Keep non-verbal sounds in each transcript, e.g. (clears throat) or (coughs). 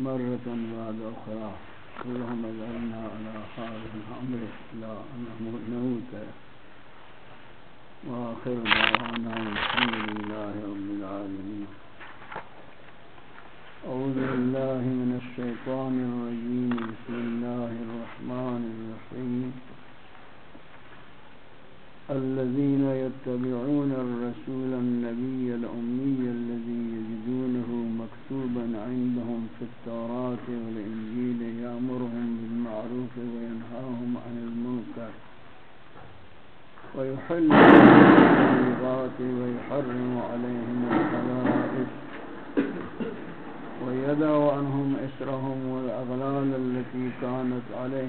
مرة بعد أخرى. اللهم اجعلنا على هذا الأمر لا نموت. وآخر دعوانا الحمد لله رب العالمين. أعوذ بالله من الشيطان الرجيم. بسم الله الرحمن الرحيم. الذين يتبعون الرسول النبي الأمي الذي يجدونه مكتوبا عندهم في التوراة والإنجيل يأمرهم بالمعروف وينهاهم عن المنكر ويحل الطيبات ويحرم عليهم الخبائث ويدع عنهم إسرهم والأغلال التي كانت عليه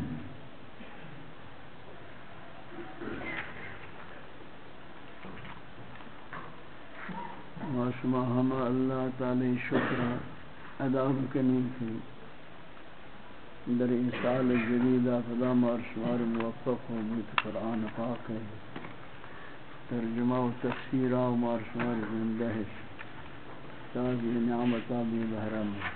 شما ہم اللہ تعالی شکر ادا کنی تھی۔ در سال جدید خدا مار شمار موفق ہو بیت قرآن پاک ہے۔ ترجمہ و تفسیر و مار شمار زندہ ہے۔ تاکہ نعمتہ بھی بحرم ہے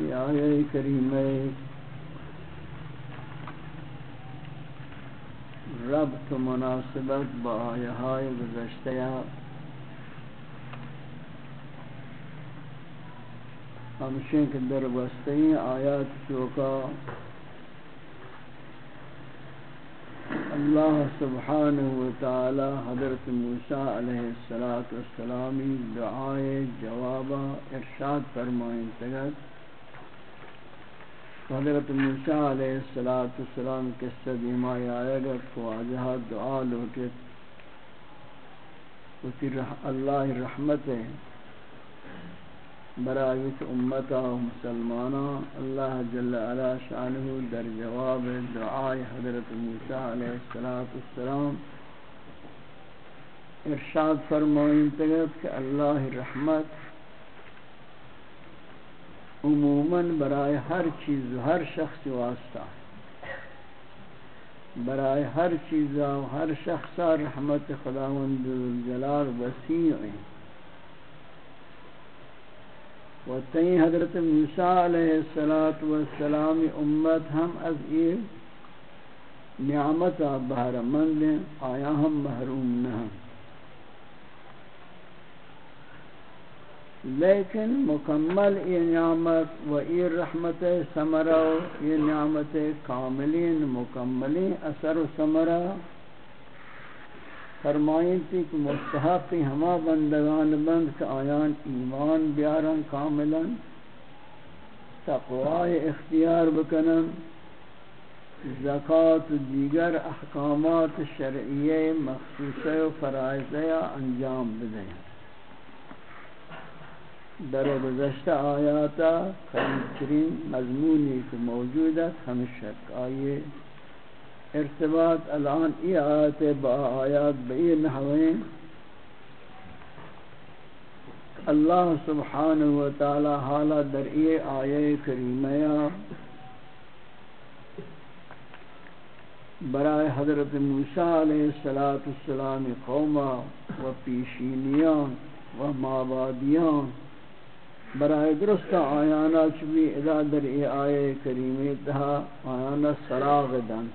یہ آیہ کریمہ ربط مناسبت با آیه های گذشته همشین که در وسته آیات چوکا اللہ سبحانہ وتعالی حضرت موسیٰ علیہ السلام دعائے جوابا ارشاد فرمائیں تگت حضرت موسیٰ علیہ السلام کے صدیمہ آئے گا خواجہ دعا لوٹے اسی اللہ رحمت ہے۔ برایت امتا و مسلمانا اللہ جل علا شانہ در جواب دعائے حضرت موسیٰ علیہ السلام ارشاد فرمائیں تگت کہ اللہ رحمت عموماً برائے ہر چیز ہر شخص واسطہ برائے ہر چیز و ہر شخص رحمت خداوند جلال وسیع. ہیں و تئیں حضرت موسیٰ علیہ السلام امت ہم از یہ نعمت بہر مند آیا ہم محروم نہ ہم لیکن مکمل یہ نعمت و یہ رحمت ثمرہ یہ نعمت کاملین مکملین اثر و ثمرہ فرمائیں تھی کہ مستحق ہما بندگان بند کہ آیان ایمان بیارن کاملا تقوی اختیار بکنن زکاة دیگر احکامات شرعیہ مخصوصہ و فرائضہ انجام بدیں در گزشتہ آیاتا خریب مضمونی کو موجود ہے ہمشک آئیے ارتباط الان ای آیات با آیات بئی نحوین اللہ سبحانہ وتعالی حالا در ای آیے کریمہ برائے حضرت موسیٰ علیہ السلام قوما و پیشینیان و مابادیان برائے درست آیانا چوی ادا در ای آئے کریمی تہا آیانا سراغ دن،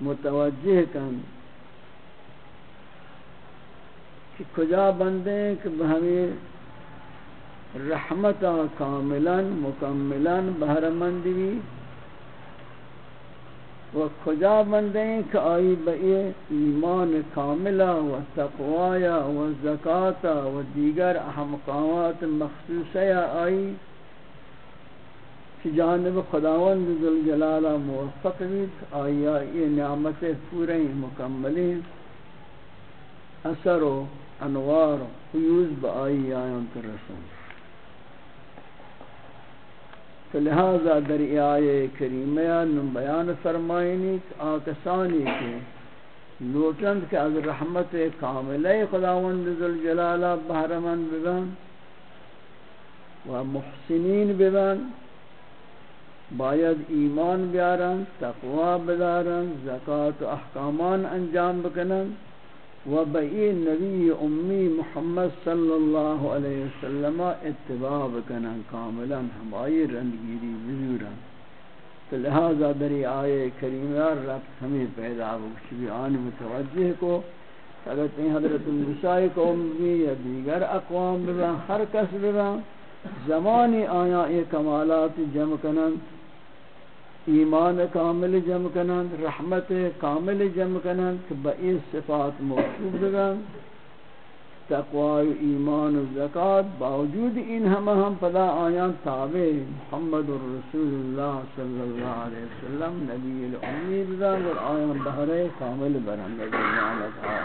متوجہ کن کہ کجا بندے کہ ہمیں رحمتا کاملا، مکملا بہرمند بھی و کجا بندے کہ آئی بئی ایمان کاملہ و تقویہ و زکاة و دیگر اہم قامات آئی؟ کہ جانب خداوند ذوالجلالہ موفق بیت آئی آئی نعمت پورے مکملی اثر و انوار و حیوز با آئی آئین رسول۔ تو لہذا در آئے کریمہ بیان فرمائنی آکسانی کے لوٹند کے از رحمت کاملہ خداوند ذوالجلالہ بہرمند ببن و محسنین ببن باید ایمان بیارن، تقوی بدارن زکاة و احکامان انجام بکنن. و بئی نبی امی محمد صلی اللہ علیہ وسلم اتباع بکنن کاملا ہمائی رندگیری بزورن تو لہذا دری آئے کریمہ رب ہمیں پیدا بکش بھی آن متوجہ کو۔ اگر تین حضرت موسیٰ قوم بھی یا دیگر اقوام بھی ہر کس بھی زمانی آیا یہ کمالات جمع کنن۔ ایمان کامل جمع کنند رحمت کامل جمع کنند کہ بئی صفات موصوب بگن. تقوی و ایمان و زکاة باوجود این ہم ہم پدا آیان تابع محمد الرسول اللہ صلی اللہ علیہ وسلم، نبی الامی بگن اور آیان بہرے کامل برند زمانت آ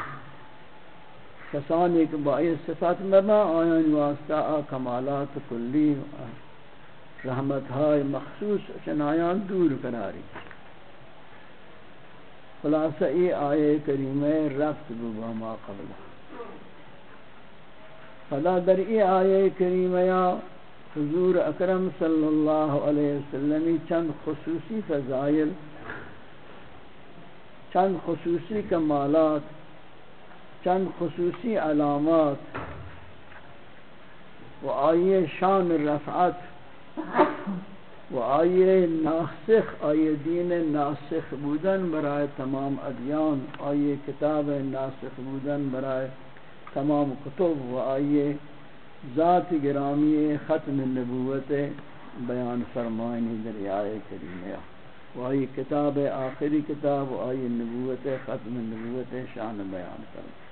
کسانی کہ بائی صفات مبا آیان واسطہ کمالات کلی و رحمت های مخصوص شنایان دور کناری خلاصہ ای آیے کریمہ رفت ببا ما قبل. فلا در ای آیے کریمہ حضور اکرم صلی اللہ علیہ وسلم چند خصوصی فضائل، چند خصوصی کمالات، چند خصوصی علامات و آئیے شان رفعت و آئیے ناسخ آئیے دین ناسخ بودن برائے تمام ادیان آئیے کتاب ناسخ بودن برائے تمام کتب و آئیے ذات گرامی ختم نبوت بیان فرمائنی دریائے کریمہ و آئی کتاب آخری کتاب و آئی نبوت ختم نبوت شان بیان فرمائنی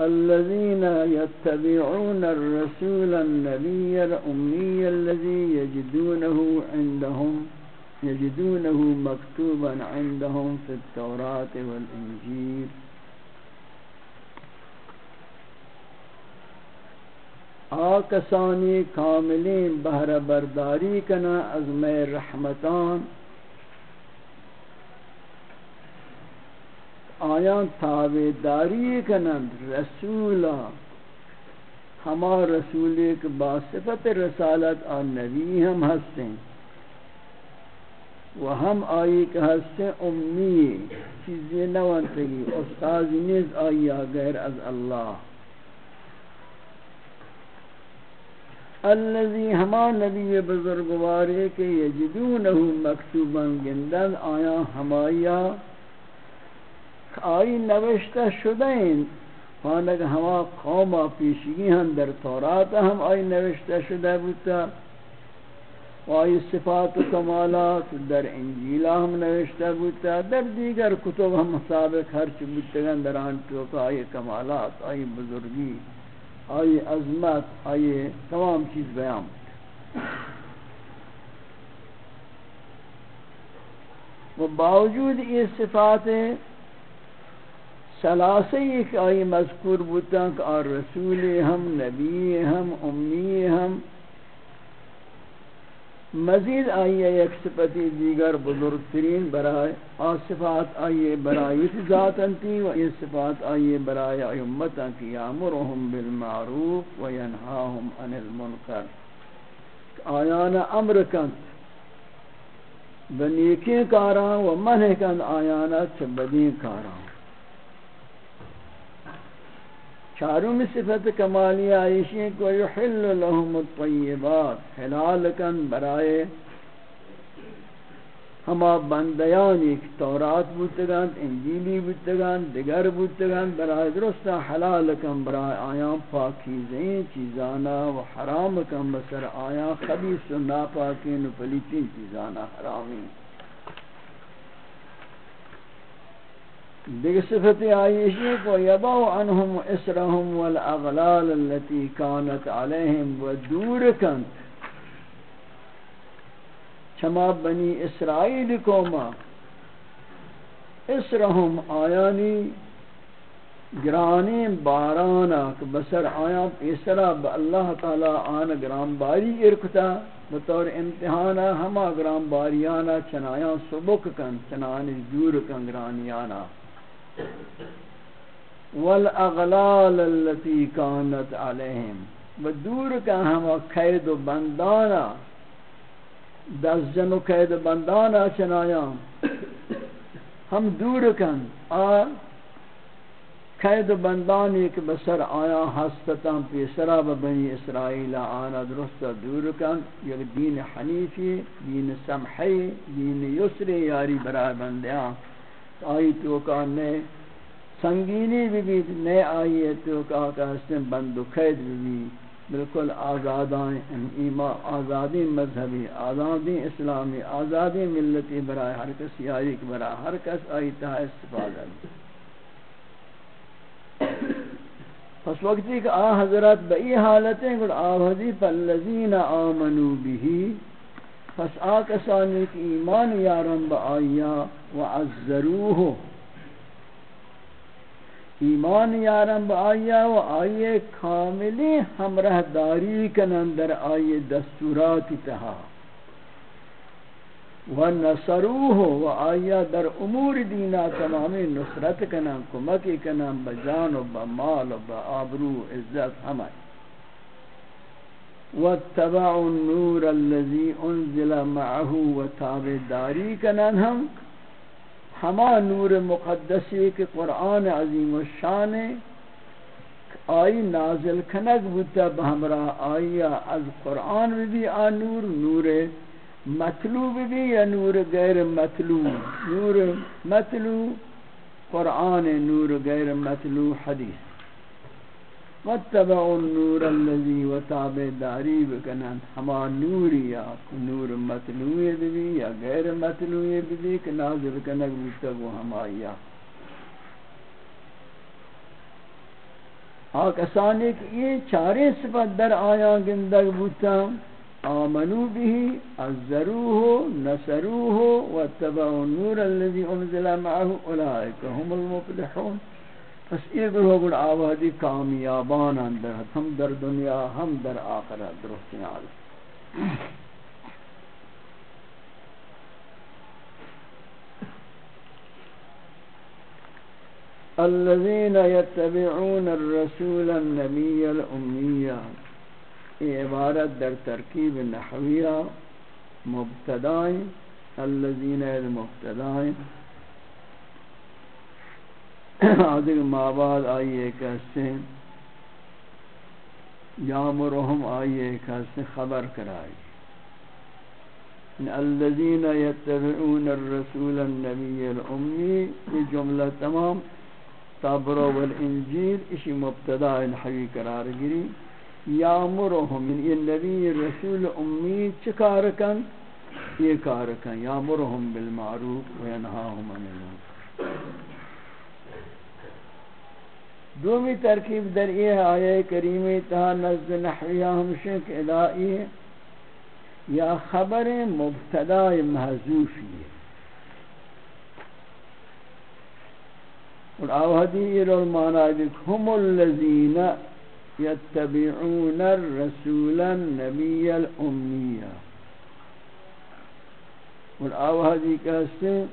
الذين يتبعون الرسول النبي الأمي الذي يجدونه عندهم، يجدونه مكتوبا عندهم في التوراة والإنجيل. آکسانی کاملین بہر برداری کنا از میں رحمتان آیان تابداری کنند، رسولا۔ ہما رسول ایک باصفت رسالت، آن نبی ہم ہستے و ہم آئی کہ ہستے امی چیزیں نوانتگی، استاذ نیز آئی غیر از اللہ۔ الذي ہما نبی بزرگوارے کہ یجدونہو مکتوبا گندن آیا ہمایا آئی نوشتہ شدہ ہیں مانک ہما قوم پیشگی ہم در تورات ہم آئی نوشتہ شدہ بوتا۔ و آئی صفات و کمالات در انجیلہ ہم نوشتہ بوتا۔ در دیگر کتب ہم سابق ہرچ بوتگن در آنٹوک آئی کمالات، آئی بزرگی، آئی عظمت، آئی تمام چیز بیان و باوجود یہ صفات سلاسی کہ آئی مذکور بوتا کہ آر رسول ہم، نبی ہم، امی ہم۔ مزید آئیے ایک صفتی دیگر بزرگترین برائے۔ اور صفات آئیے برائے ذات انتی و یہ صفات آئیے برائے امتا کی۔ یامرهم بالمعروف و ینہاهم عن المنکر۔ آیانا امر کند بنیکی کاران و منح کند آیانا چبدی کاران چاروں صفت کمالی عائشی کو یحل لهم الطیبات، حلال کن برائے ہما بندیان، ایک تورات بودتگان، انجیلی بودتگان دگر بودتگان، برائے درستا حلال کن برائے آیاں پاکیزیں چیزانا و حرام کن بسر آیاں خبیص و ناپاکین و پلیتین چیزانا حرامی۔ دیکھ صفت آئیشی کو یباو عنہم اسرہم والاغلال التي كانت علیہم و دور کنت چما بنی اسرائیل کوما اسرہم آیانی گرانی بارانا کہ بسر آیا پیسرا با اللہ تعالی آن گرام باری ارکتا، بطور امتحانا ہما گرام باریانا چنایا سبک کن، چنانی دور کن گرانیانا. والاغلال التي كانت عليهم. بدور کا ہم قید و بندانا دس جن و قید و بندانا چنایا ہم دور کن آ قید و بندانی کے بسر آیا ہستتاں پیسرا بنی اسرائیل آنا درست دور کن یک دین حنیفی، دین سمحی، دین یسری یاری برای بندیاں آئی تو کا نئے سنگینی بھی بھی نئے آئی ہے تو کا کہ حسن بند و قید بھی بھی بالکل آزادائیں ایمان آزادی مذہبی، آزادی اسلامی، آزادی ملتی برائے ہر کس آئی کے برائے، ہر کس آئی تہا استفادہ۔ بھی پس وقتی کہ آ حضرت بئی حالتیں گڑ آوازی فالذین آمنوا بھی پس آکسانی کی ایمان یارم با آیا و وعزروه ایمان یارم با آیا و آئیے کاملی ہمراہ داری کنن در آئیے دستورات تہا. و نصروه و آیا در امور دینا تمامی نصرت کنن کمکی کنن، بجان و بمال و بآبرو عزت ہمیں واتبعوا النور الذي انزل معه وتابع داری کنن ہم، ہما نور مقدسی کے قرآن عظیم الشان آئی نازل کنگ بودتا، بہمرا آئی از قرآن بھی آ نور نور مطلوب بھی یا نور غیر مطلوب؟ نور مطلوب، قرآن نور غیر مطلوب، حدیث واتبعوا النور الذي وتابع داری بکنن. ہما نوری یا نور مطلوع بھی یا غیر مطلوع بھی کہ نازل کنک بودتا وہ ہما یا. ہاں آک اسانی کہ یہ چارے صفت در آیا گندگ بودتا آمنوا به عزروه نصروه واتبعوا النور الذي انزل معه اولئك هم المفلحون. پس یہ گروہ گڑ آوازی کامیابان اندر ہم در دنیا، ہم در آخرت درست نال الذين يتبعون الرسول النبي الأمية یہ عبارت در ترکیب نحویہ مبتدائیں الذين المبتدائیں آدھر ماباد آئیے کہتے ہیں یامرہم آئیے کہتے ہیں خبر کرائی۔ الذین یتبعون الرسول النبی الامی، یہ جملہ تمام تابرو والانجیل، اسی مبتدا الحوی قرار گری۔ یامرہم یہ یعنی نبی رسول امی چکارکن یہ کارکن یامرہم بالمعروف وینہاہم عن المنکر۔ دومی ترکیب در یہ آیہ کریمی تہا نزد نحویہ ہمشک ادائی یا خبر مبتدا محضوفی ہے۔ اور آوہدی المانا دیکھ ہم الذین یتبعون الرسول النبی الامیہ۔ اور آوہدی کہتے ہیں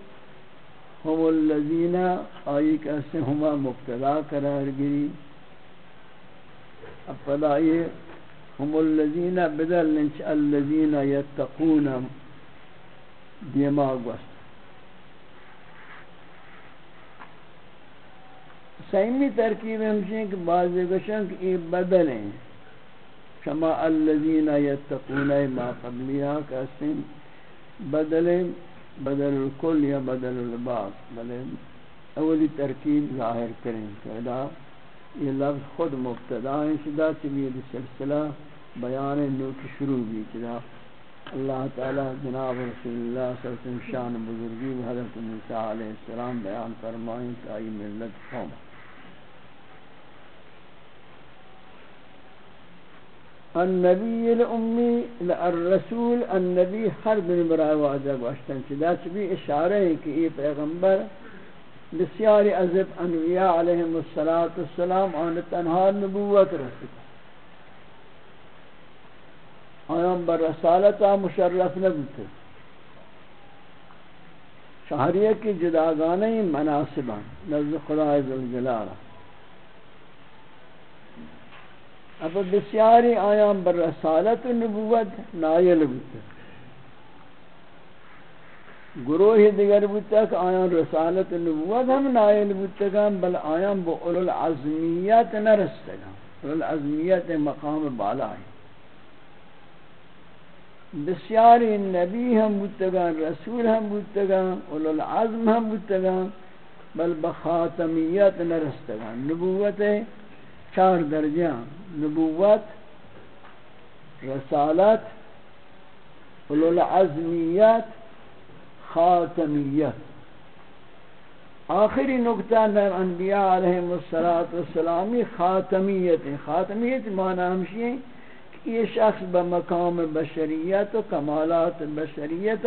ہم الذین، آئی کہتے ہما مبتدا قرار گری اب پدائی ہم الذین، بدل لنچ الذین یتقون دیما گوست سیمی ترکیب ہمشہ کہ بعض گوشن کہ یہ بدل ہیں۔ شما الذین یتقون، ما قبلیہ کہتے ہیں؟ بدل الکل یا بدل الباس بدل اولی ترکیب ظاہر کریں کہ یہ لفظ خود مبتدا ہے شدہ چبید سلسلہ بیان نو کی شروع بھی چدا اللہ تعالی جناب رسول اللہ صلی اللہ علیہ وسلم شان بزرگی حضرت موسیٰ علیہ السلام بیان فرمائیں کہ آئی ملت قوم النبی الامی الرسول النبی ہر دن برای واجہ گوشتن چدا چبی اشارہ ہے کہ یہ پیغمبر بسیاری عذب انبیاء علیہم السلام آن تنہا نبوت رسول آیان بر رسالتا مشرف نبوت شہریہ کی جداگانہ مناسبان نزد خدا عزوجلالہ اب بسیاری آیان بر رسالت و نبوت نائل بودتا گروہ دیگر بودتا کہ آیان رسالت و نبوت ہم نائل بودتا گا بل آیان با اولو العظمیت نرستا گا اولو العظمیت مقام بالا ہے. بسیاری نبی ہم بودتا گا رسول ہم بودتا گا اولو العظم ہم بودتا گا بل بخاتمیت نرستا گا نبوت چار درجہ نبوت، رسالت العظمیت خاتمیت. آخری نقطہ در انبیاء علیہ السلامی خاتمیت خاتمیت معنی ہمشی ہے کہ یہ شخص بمقام بشریت و کمالات بشریت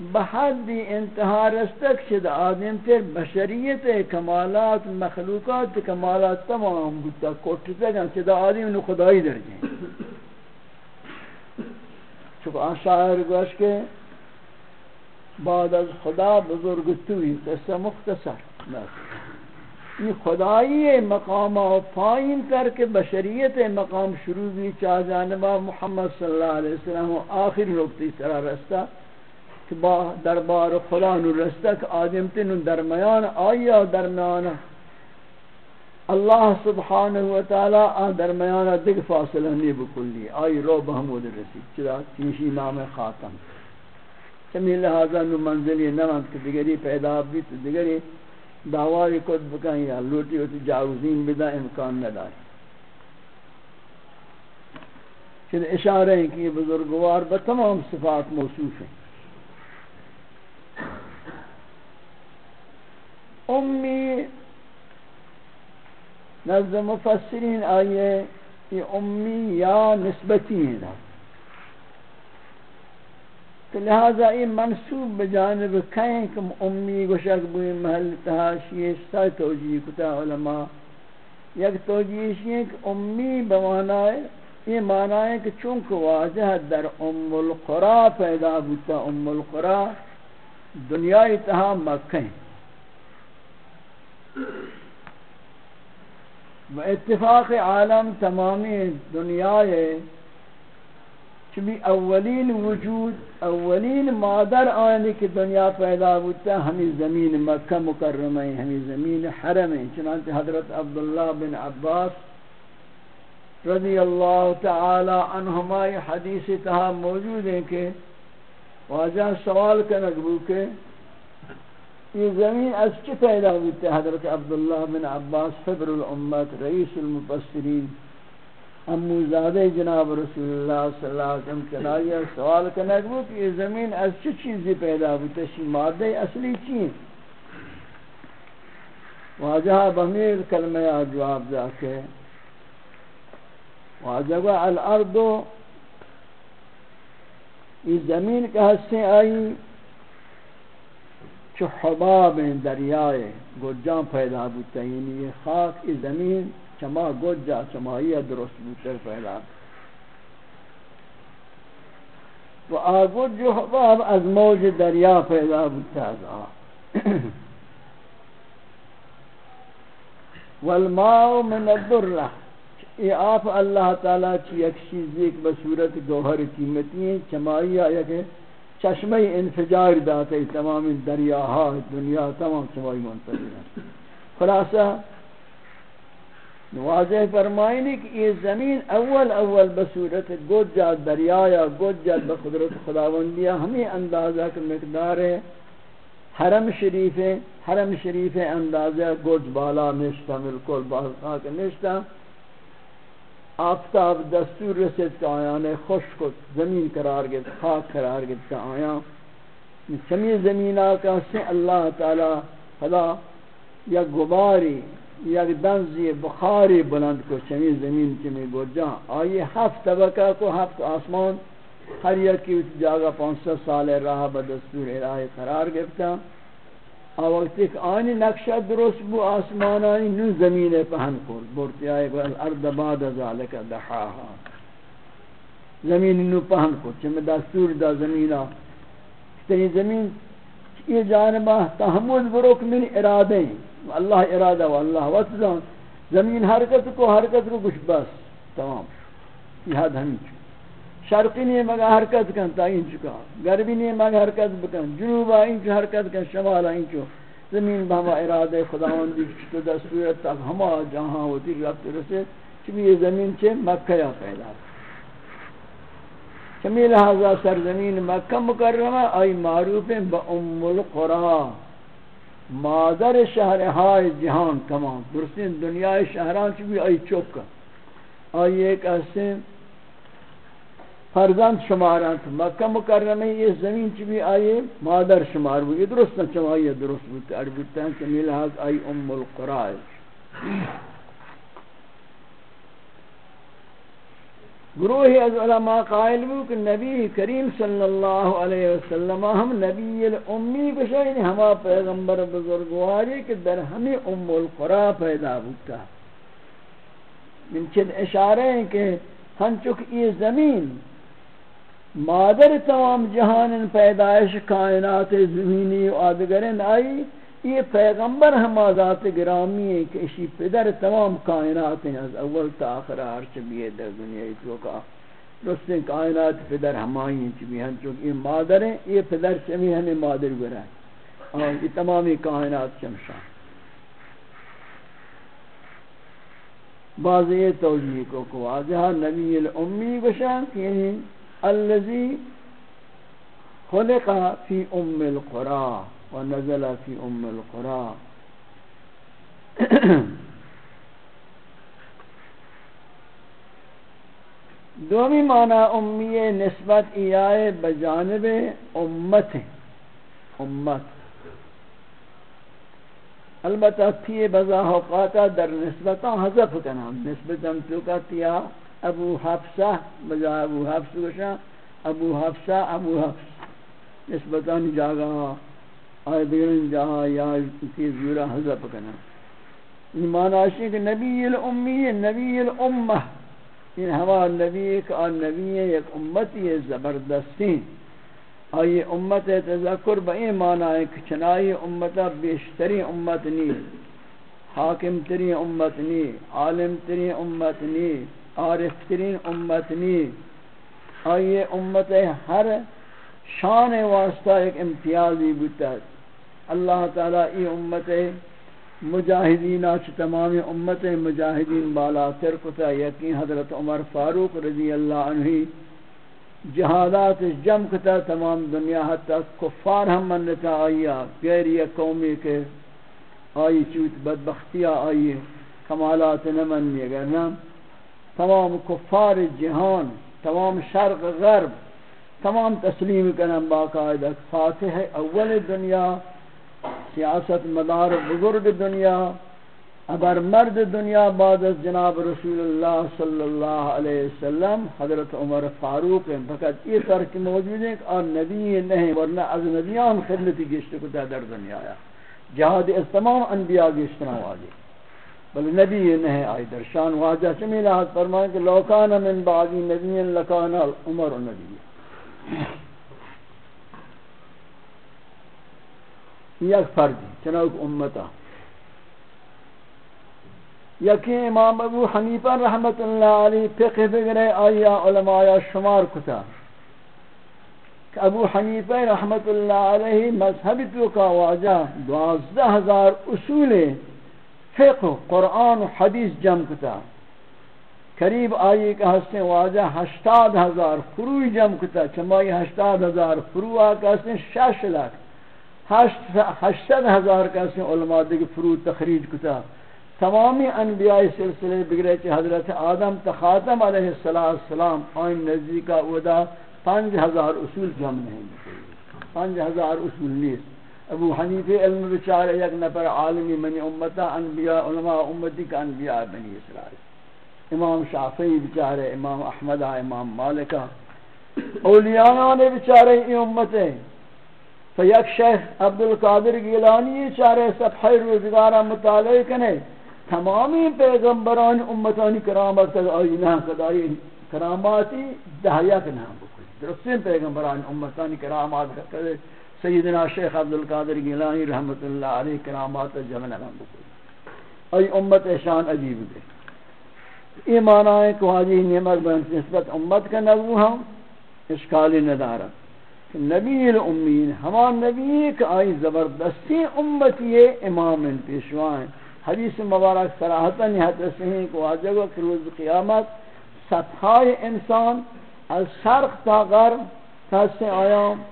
بحد انتہا رستک شد آدم تر بشریت کمالات مخلوقات کمالات تمام بودتا کوٹتا گا شد آدم نو خدای در جائیں چکہ آن شاعر گوش کے بعد از خدا بزرگ توی قصہ مختصر یہ خدایی مقام و پائین کر کے بشریت مقام شروع بھی چاہ جانبا محمد صلی اللہ علیہ وسلم و آخر نقطی طرح رستہ کہ با دربار فلان رستک آدم تن درمیان، آیا درمیان؟ اللہ سبحانہ و تعالی آ درمیان دیکھ فاصلہ نہیں بکلی۔ آئی رو بہمود رسی۔ چرا تیشی نام خاتم۔ چمی لہذا نو منزلی نمند کہ دیگری پیدا بھی تو دیگری دعواری کد بکن یا لوٹی ہوتی جاوزین بدا امکان نداری چل اشارہ ہیں کہ یہ بزرگوار بتمام صفات موصوف ہیں۔ امی نزد مفسرین آئیے یہ امی یا نسبتی ہیں تو لہذا یہ منصوب بجانب کہیں کہ امی گوشک بوئی محل تحاشی سا توجیہ کتا علماء. یک توجیہ ہے کہ امی بمانا ہے یہ معنی ہے کہ چونکہ واجہ در ام القرآ پیدا بوتا ام القرآ دنیا اتہا مکہ ہیں و اتفاق عالم تمامی دنیا ہے چبی اولین وجود، اولین مادر آنے کی دنیا پیدا ہوتا ہے ہمیں زمین مکہ مکرمہ ہے ہمیں زمین حرم ہے چنانچہ حضرت عبداللہ بن عباس رضی اللہ تعالی عنہما یہ حدیث تہا موجود ہے کہ واجہ سوال کنک بوکے یہ زمین از چی پیدا ہوئی حضرت عبداللہ بن عباس فبر الامت رئیس المفسرین امو زادہ جناب رسول اللہ صلی اللہ علیہ وسلم چنائیہ سوال کرنے کو کہ یہ زمین از چی چیزی پیدا ہوئی، تشی مادہ اصلی چی؟ واجہ بمیر کلمہ جواب دا کے واجہ گو الارض، یہ زمین کا حصے آئی۔ چو حباب دریائے گجاں پیدا بودتا یعنی یہ خاک ای زمین چما گجا چمائی درست بودتا پیدا. و آگود جو حباب از موج دریا پیدا بودتا از آب (clears throat) والماء من الدرہ یہ آپ اللہ تعالیٰ کی ایک چیز ایک بصورت گوہر قیمتی ہیں چمائی آیا کہ چشمہ انفجار داتے تمام دریاہا دنیا، تمام چمائی منتظر ہیں خلاصہ واضح فرمائنی کہ یہ زمین اول اول بصورت گوجہ دریا یا گوجہ بقدرت خداوندیہ ہمیں اندازہ کے مقدار ہے حرم شریف حرم شریف اندازہ گوج بالا نشتا ملکل بالا نشتا آفتاب دستور رسید کا آیا نے خوش کو زمین قرار گئے خاک قرار گئے کا آیا سمی زمین آکا سے اللہ تعالی خدا یا گباری یا دنزی بخاری بلند کو سمی زمین چمی گو آئی ہفت طبقہ کو ہفت آسمان ہر یکی جاگا پانچ سو سال راہ بدستور الہی قرار گفتا وقت ایک آنی نقشہ درست بو آسمان آنی نو زمین پہن کر بورتی آئے گو الارد بعد ذالک دحاها زمین نو پہن کر چمی دستور دا زمین آ تنی زمین یہ جانبہ تحمل بروک من ارادے۔ ہیں اللہ ارادہ واللہ وطلان زمین حرکت کو حرکت کو کچھ بس، تمام یہ حد ہمیں شرقی نہیں مگا حرکت کن تا این چکا غربی نہیں مگا حرکت بکن. جنوب این چو حرکت کن. شمال این چو زمین بہما ارادہ خداوندی تو دستورت تک ہما جہاں ہوتی رفت رسے چبی یہ زمین چھے مکہ یا پیدا چمی لہذا سرزمین مکہ مکرمہ آئی معروف ہیں با ام القرآ مادر شہرہائے جہان تمام. درستین دنیا شہران چبی آئی چوکا آئی ایک ایسے فرزند شماران مکہ مکرمہ یہ زمین چی بھی آئے، مادر شمار ہوئی درست نہ چمائی درست بودتے عربیتا ہیں کہ ملحاظ آئی ام القرائج گروہ از علماء قائل بھی کہ نبی کریم صلی اللہ علیہ وسلم ہم نبی الامی بشاین یعنی ہما پیغمبر بزرگواری کہ در ہمیں ام القرآ پیدا ہوتا۔ من چند اشارے ہیں کہ ہم چک یہ زمین مادر تمام جہان پیدائش کائنات زمینی و آدگرن آئی یہ پیغمبر ہم ذات گرامی ہے کہ اسی پدر تمام کائنات ہیں، از اول تا آخر عرش بھی در دنیا تو کا۔ رستے کائنات پدر ہمائی ہیں چبی ہم چونکہ یہ مادر ہیں، یہ پدر چمی ہمیں مادر گرا ہے اور ہاں، یہ تمامی کائنات چمشان بعض یہ توجیہ کو کو واضح نبی الامی بشان یعنی الذي خلق في ام القرى ونزل في ام القرى. (coughs) دومی معنی امی نسبت ایائے بجانب امت امت. البتہ تھی بزا حقاتا در نسبتا حضف کنم نسبتا تو تیا ابو حفصہ بجا ابو حفص گوشا ابو حفصہ، ابو حفص۔ نسبتان جاگا، آئے دیرن جہا یا تی زورا حضب کنا ایمان آشی کہ نبی الامی، نبی الامہ۔ یہ ہوا نبی ایک آن نبی ایک امتی ہے زبردستی۔ آئی امت تذکر با این معنی ہے کہ چنائی امتا بیشتری امت نی، حاکم تری امت نی، عالم تری امت نی۔ عارف ترین امت نی۔ آئیے امت ہر شان واسطہ ایک امتیازی بتا اللہ تعالیٰ ای امت مجاہدین آچ تمام امت مجاہدین بالا ترکتا یقین حضرت عمر فاروق رضی اللہ عنہ جہادات جم کتا تمام دنیا حتی کفار ہم منتا آئیا غیر یہ قومی کے آئی چوت بدبختیاں آئی کمالات نمن یہ گرنا تمام کفار جہان، تمام شرق غرب، تمام تسلیم کنن باقاعدہ فاتح اول دنیا، سیاست مدار بزرگ دنیا، اگر مرد دنیا بعد از جناب رسول اللہ صلی اللہ علیہ وسلم، حضرت عمر فاروق ہیں فقط یہ فرق موجود ہے اور نبی نہیں، ورنہ از نبیان خدمتی گشت کتا در دنیا آیا۔ جہاد اس تمام انبیاء گشتنا واجی بل نبی نہیں، آئی در شان واجہ چمی لحظ فرمائیں کہ لوکان من بعدی نبی لکان عمر نبی۔ یک فردی چنانک امتا۔ یکی امام ابو حنیفہ رحمت اللہ علیہ فقہ بگرے آیا علماء شمار کتا۔ کہ ابو حنیفہ رحمت اللہ علیہ مذہب تو کا واجہ دوازدہ ہزار اصول فقہ، قرآن و حدیث جم کتا۔ قریب آئی کہ ہستے واجہ ہشتاد ہزار فروع جم کتا، چمائی ہشتاد ہزار فروع آکا ہستے شش لاکھ۔ ہشتاد ہزار کا ہستے علماء دیکھ فروع تخریج کتا۔ تمامی انبیاء سلسلے بگرے چھ حضرت آدم تخاتم علیہ السلام، آئین نزدیکا ادا پانچ ہزار اصول جمع نہیں۔ پانچ ہزار اصول نیست۔ ابو حنیف علم بچارے یک نفر عالمی منی امتا انبیاء علماء امتی کا انبیاء بنی اسرائیل۔ امام شافعی بچارے امام احمدہ امام مالکہ اولیاء نے بچارے ای امتے فیک شیخ عبدالقادر گیلانی چارے صفحہ روزگارہ مطالعہ کنے۔ تمامی پیغمبران امتانی کرامت تک آئی نہ کدائی کراماتی دہیت نہ بکلی درستین پیغمبران امتانی کرامات کرے۔ سیدنا شیخ عبدالقادر گیلانی رحمت اللہ علیہ کرامات جمع نہ بکلی ای امت شان عجیب دے۔ یہ معنی ہے کہ حاجی نعمت بہن نسبت امت کا نبو ہم اشکالی ندارت نبی الامین ہمان نبی کہ آئی زبردستی امتی امام پیشوائیں حدیث مبارک صراحتا نہت صحیح کو آجگو کہ روز قیامت صفحای انسان از شرق تا غرب تحسن آیام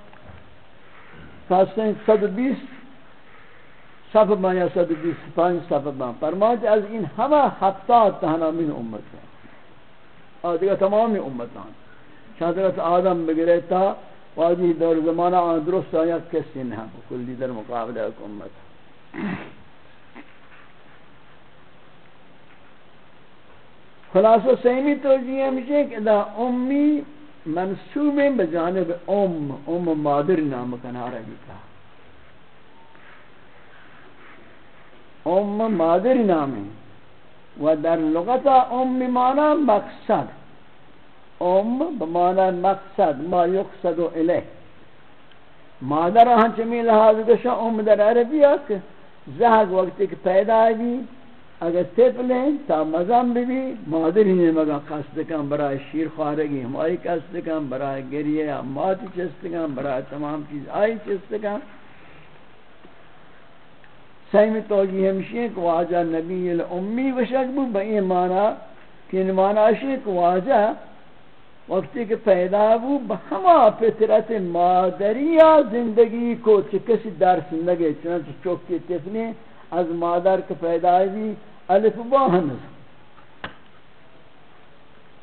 تحسن صد بیس صفحہ بان یا صد بیس پانچ صفحہ از این همه هفتاد تہنا امت ہے دیگه تمامی امتان حضرت آدم بگرے تا واجی دور زمانہ درست آیا کسی نہیں کلی در مقابلہ امت خلاصہ سیمی توجیہ ہمشہ کہ دا امی منصوب بجانب ام ام مادر نام کنا رہی تھا ام مادر نام و در لغتا ام مانا مقصد. ام بمانا مقصد. ما یقصد الیہ مادر ہاں چمی لحاظ گشا ام در عربی ہے کہ زہگ وقتی کہ پیدا بھی اگر طفلیں تا مزم بھی مادر ہی مگا قصد کن برای شیر خارگی ہم آئی قصد کن برای گریہ مات چست کن برای تمام چیز آئی چست کن. سیمی توجیہ ہمشی ہے کہ واجہ نبی الامی وشک بو بئی مانا کہ مانا ہے کہ واجہ وقتی کہ پیدا بو بہما فطرت مادریہ زندگی کو چکسی درس نگے چنانچہ چوکی تفلیں از مادر کے پیدا بھی الف با ہم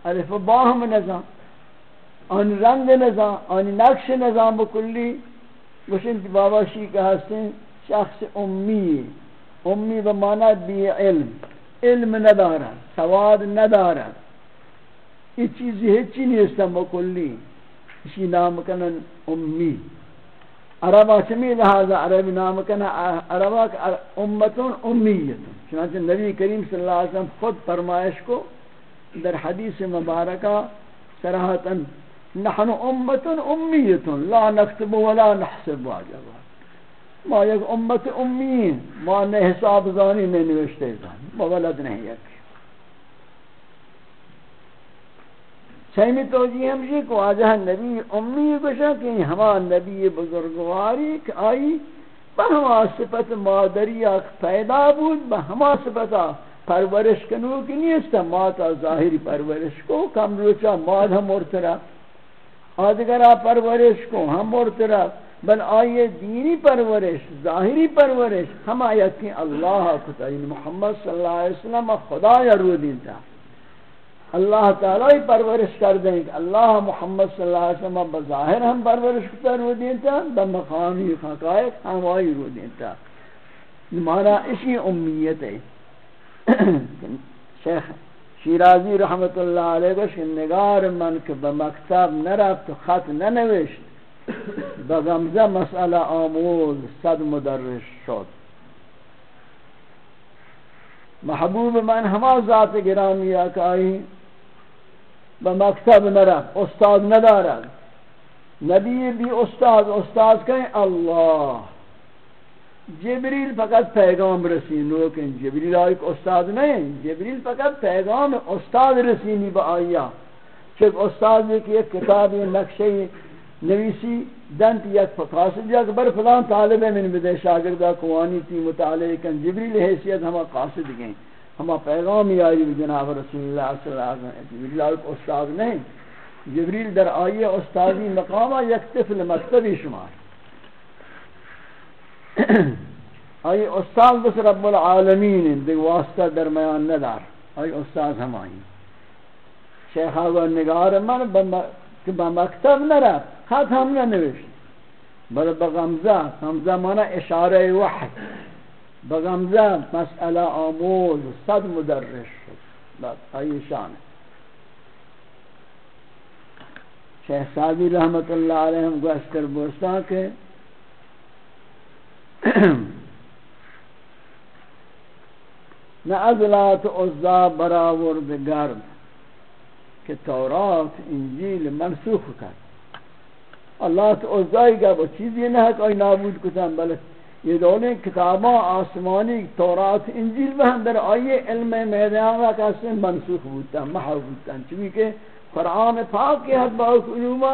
الف با ہم نظام. ان رنگ نظام ان نقش نظام بکلی گوشن بابا شی کا ہستیں شخص امی. امی بمانا بی علم. علم ندارا سواد ندارا یہ چیزی ہچی نہیں اس بکلی اسی نام کنن امی. عربا چمی لہذا عرب نام کنا؟ عربا امتون امیتون چنانچہ نبی کریم صلی اللہ علیہ وسلم خود فرمائش کو در حدیث مبارکہ صراحتا نحن امتون امیتون، لا نکتب ولا نحسب واجبا ما یک امت امین ما نے حساب زانی میں نوشتے زانی، ما مولد نہیں یک. سیمی توجیہ ہمشی کو آجہ نبی امی بشا کہ ہما نبی بزرگواری کہ آئی بہما صفت مادری اک پیدا بود بہما صفتا پرورش کنو کی نیستا ماتا ظاہری پرورش کو، کم روچا ماد ہم مرترا۔ آدگرہ پرورش کو ہم مرترا، بل آئیے دینی پرورش، ظاہری پرورش، ہم آیت کی اللہ کتا محمد صلی اللہ علیہ وسلم خدا یا رو دینتا اللہ تعالی پرورش کر دیں کہ اللہ محمد صلی اللہ علیہ وسلم بظاہر ہم پرورش کرتا رو دیتا بمقامی حقائق ہم آئی رو دیتا مانا اسی امیت ہے۔ شیخ شیرازی رحمت اللہ علیہ گوش نگار من کہ بمکتب نرفت خط ننوشت بغمزه مسئله آموز، صد مدرش شد۔ محبوب من ہما ذات گرامی آکائی۔ آئی بمکتب نرفت استاد ندارد نبی بھی استاد استاد کہیں اللہ جبریل فقط پیغام رسینو کہ جبریل ایک استاد نہیں جبریل فقط پیغام استاد رسینی با آیا چک استاد کی ایک کتاب نقشے نویسی دنت یک قاصد یک بر فلان طالب من بدے شاگردہ کوانی تی مطالعہ کن جبریل حیثیت ہما قاصد گئیں ہما پیغام آئی جناب رسول اللہ صلی اللہ علیہ وسلم جبریل ایک استاد نہیں، جبریل در آئیے استادی مقامہ یک طفل مکتبی شمار آئی استاد بس رب العالمین، دیکھ واسطہ درمیان ندار۔ آئی استاد ہم آئی۔ شیخ آگا نگار من کہ با مکتب نرا خط ہم نہ نوشت بل بغمزہ غمزہ مانا اشارہ وحد بغمزہ مسئلہ آموز، صد مدرش بس آئی شیخ سادی رحمت اللہ علیہ ہم گوشتر بوستا کہ (clears throat) نہ ازلات عزا براورد گرد کہ تورات، انجیل منسوخ کر اللہ تو عزائی گا، وہ چیزی نہ ہے کوئی نابود کتن بلکہ یہ دولیں کتاباں آسمانی تورات، انجیل بہن در آئیے، علم میدان کا سے منسوخ بودتا محو بودتا چونکہ قرآن پاک کے حد باق علومہ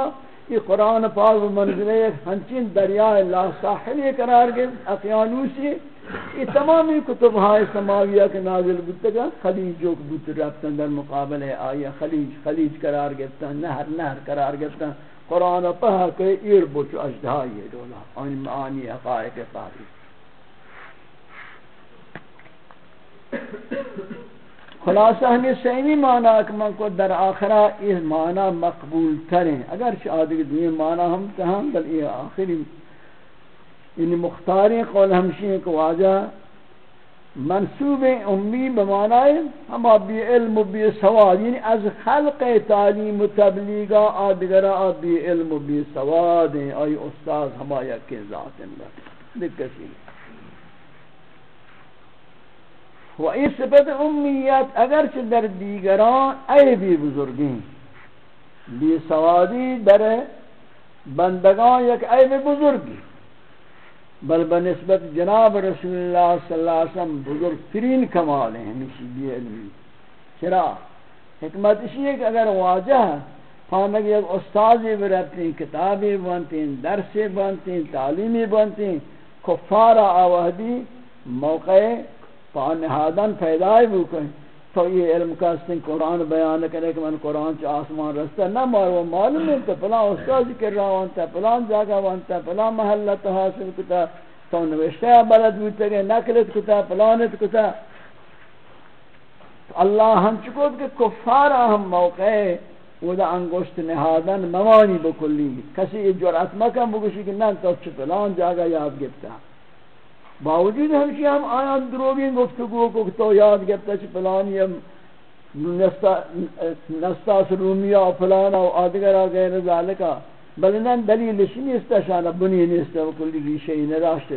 یہ قرآن پاک منزلے ایک ہنچین دریائے لا ساحلی قرار گئے، اقیانوسی، یہ تمامی کتب ہائے سماویہ کے نازل بودتا خلیج جو بودتا رفتن در مقابل آیا خلیج خلیج قرار گئتا نہر نہر قرار گئتا قرآن پاک کے ایر بچ اجدائی دولا، آنی معانی حقائق تاریخ خلاصہ ہمیں سیمی معنی کہ من کو در آخرہ یہ معنی مقبول کریں اگر شادی دنیا معنی ہم تہم بل یہ آخری۔ یعنی مختاری قول ہمشی کو واجہ منصوب امی بمعنی ہم بی علم و بی سواد یعنی از خلق تعلیم و تبلیغا آدگرہ بی علم و بی سواد. ہیں آئی استاذ ہمایا کے ذات اندر دیکھ کسی و این صفت امیت اگرچه در دیگران عیبی بزرگی، بی سوادی در بندگان یک عیب بزرگی۔ بل بنسبت جناب رسول اللہ صلی اللہ علیہ وسلم بزرگ ترین کمال ہیں ہمیشی بی علمی۔ چرا؟ حکمت اسی ہے کہ اگر واجہ پانک یک استازی برپتی ہیں کتابی بنتی ہیں درسی بنتی ہیں تعلیمی بنتی ہیں۔ کفار آوہدی موقع پا نہادن پیدای بکن تو یہ علم کا سن قرآن بیان کرے کہ من قرآن چا آسمان رستا نہ مارو معلوم ہے تو پلان استاد کر رہا ہوں وانتا پلان جاگا وانتا پلان محلت حاصل کتا، تو نوشتہ بلد بودتا گئے نکلت کتا پلانت کتا۔ اللہ ہم چکوت کہ کفار ہم موقع وہ دا انگوشت نہادن ممانی بکلی۔ کسی جرعت مکم بگوشی کہ نہ تو چھ پلان جاگا یاد گفتا باوجود ہمشی ہم آیان دروگین گفتگو کو تو یاد گفتا چھ پلانی ہم نستاس رومیا و پلانا و آدگرہ غیر ذالکا بلنان دلیلش نیستا شانا بنی نیستا، و کلی ریشہی نراشتا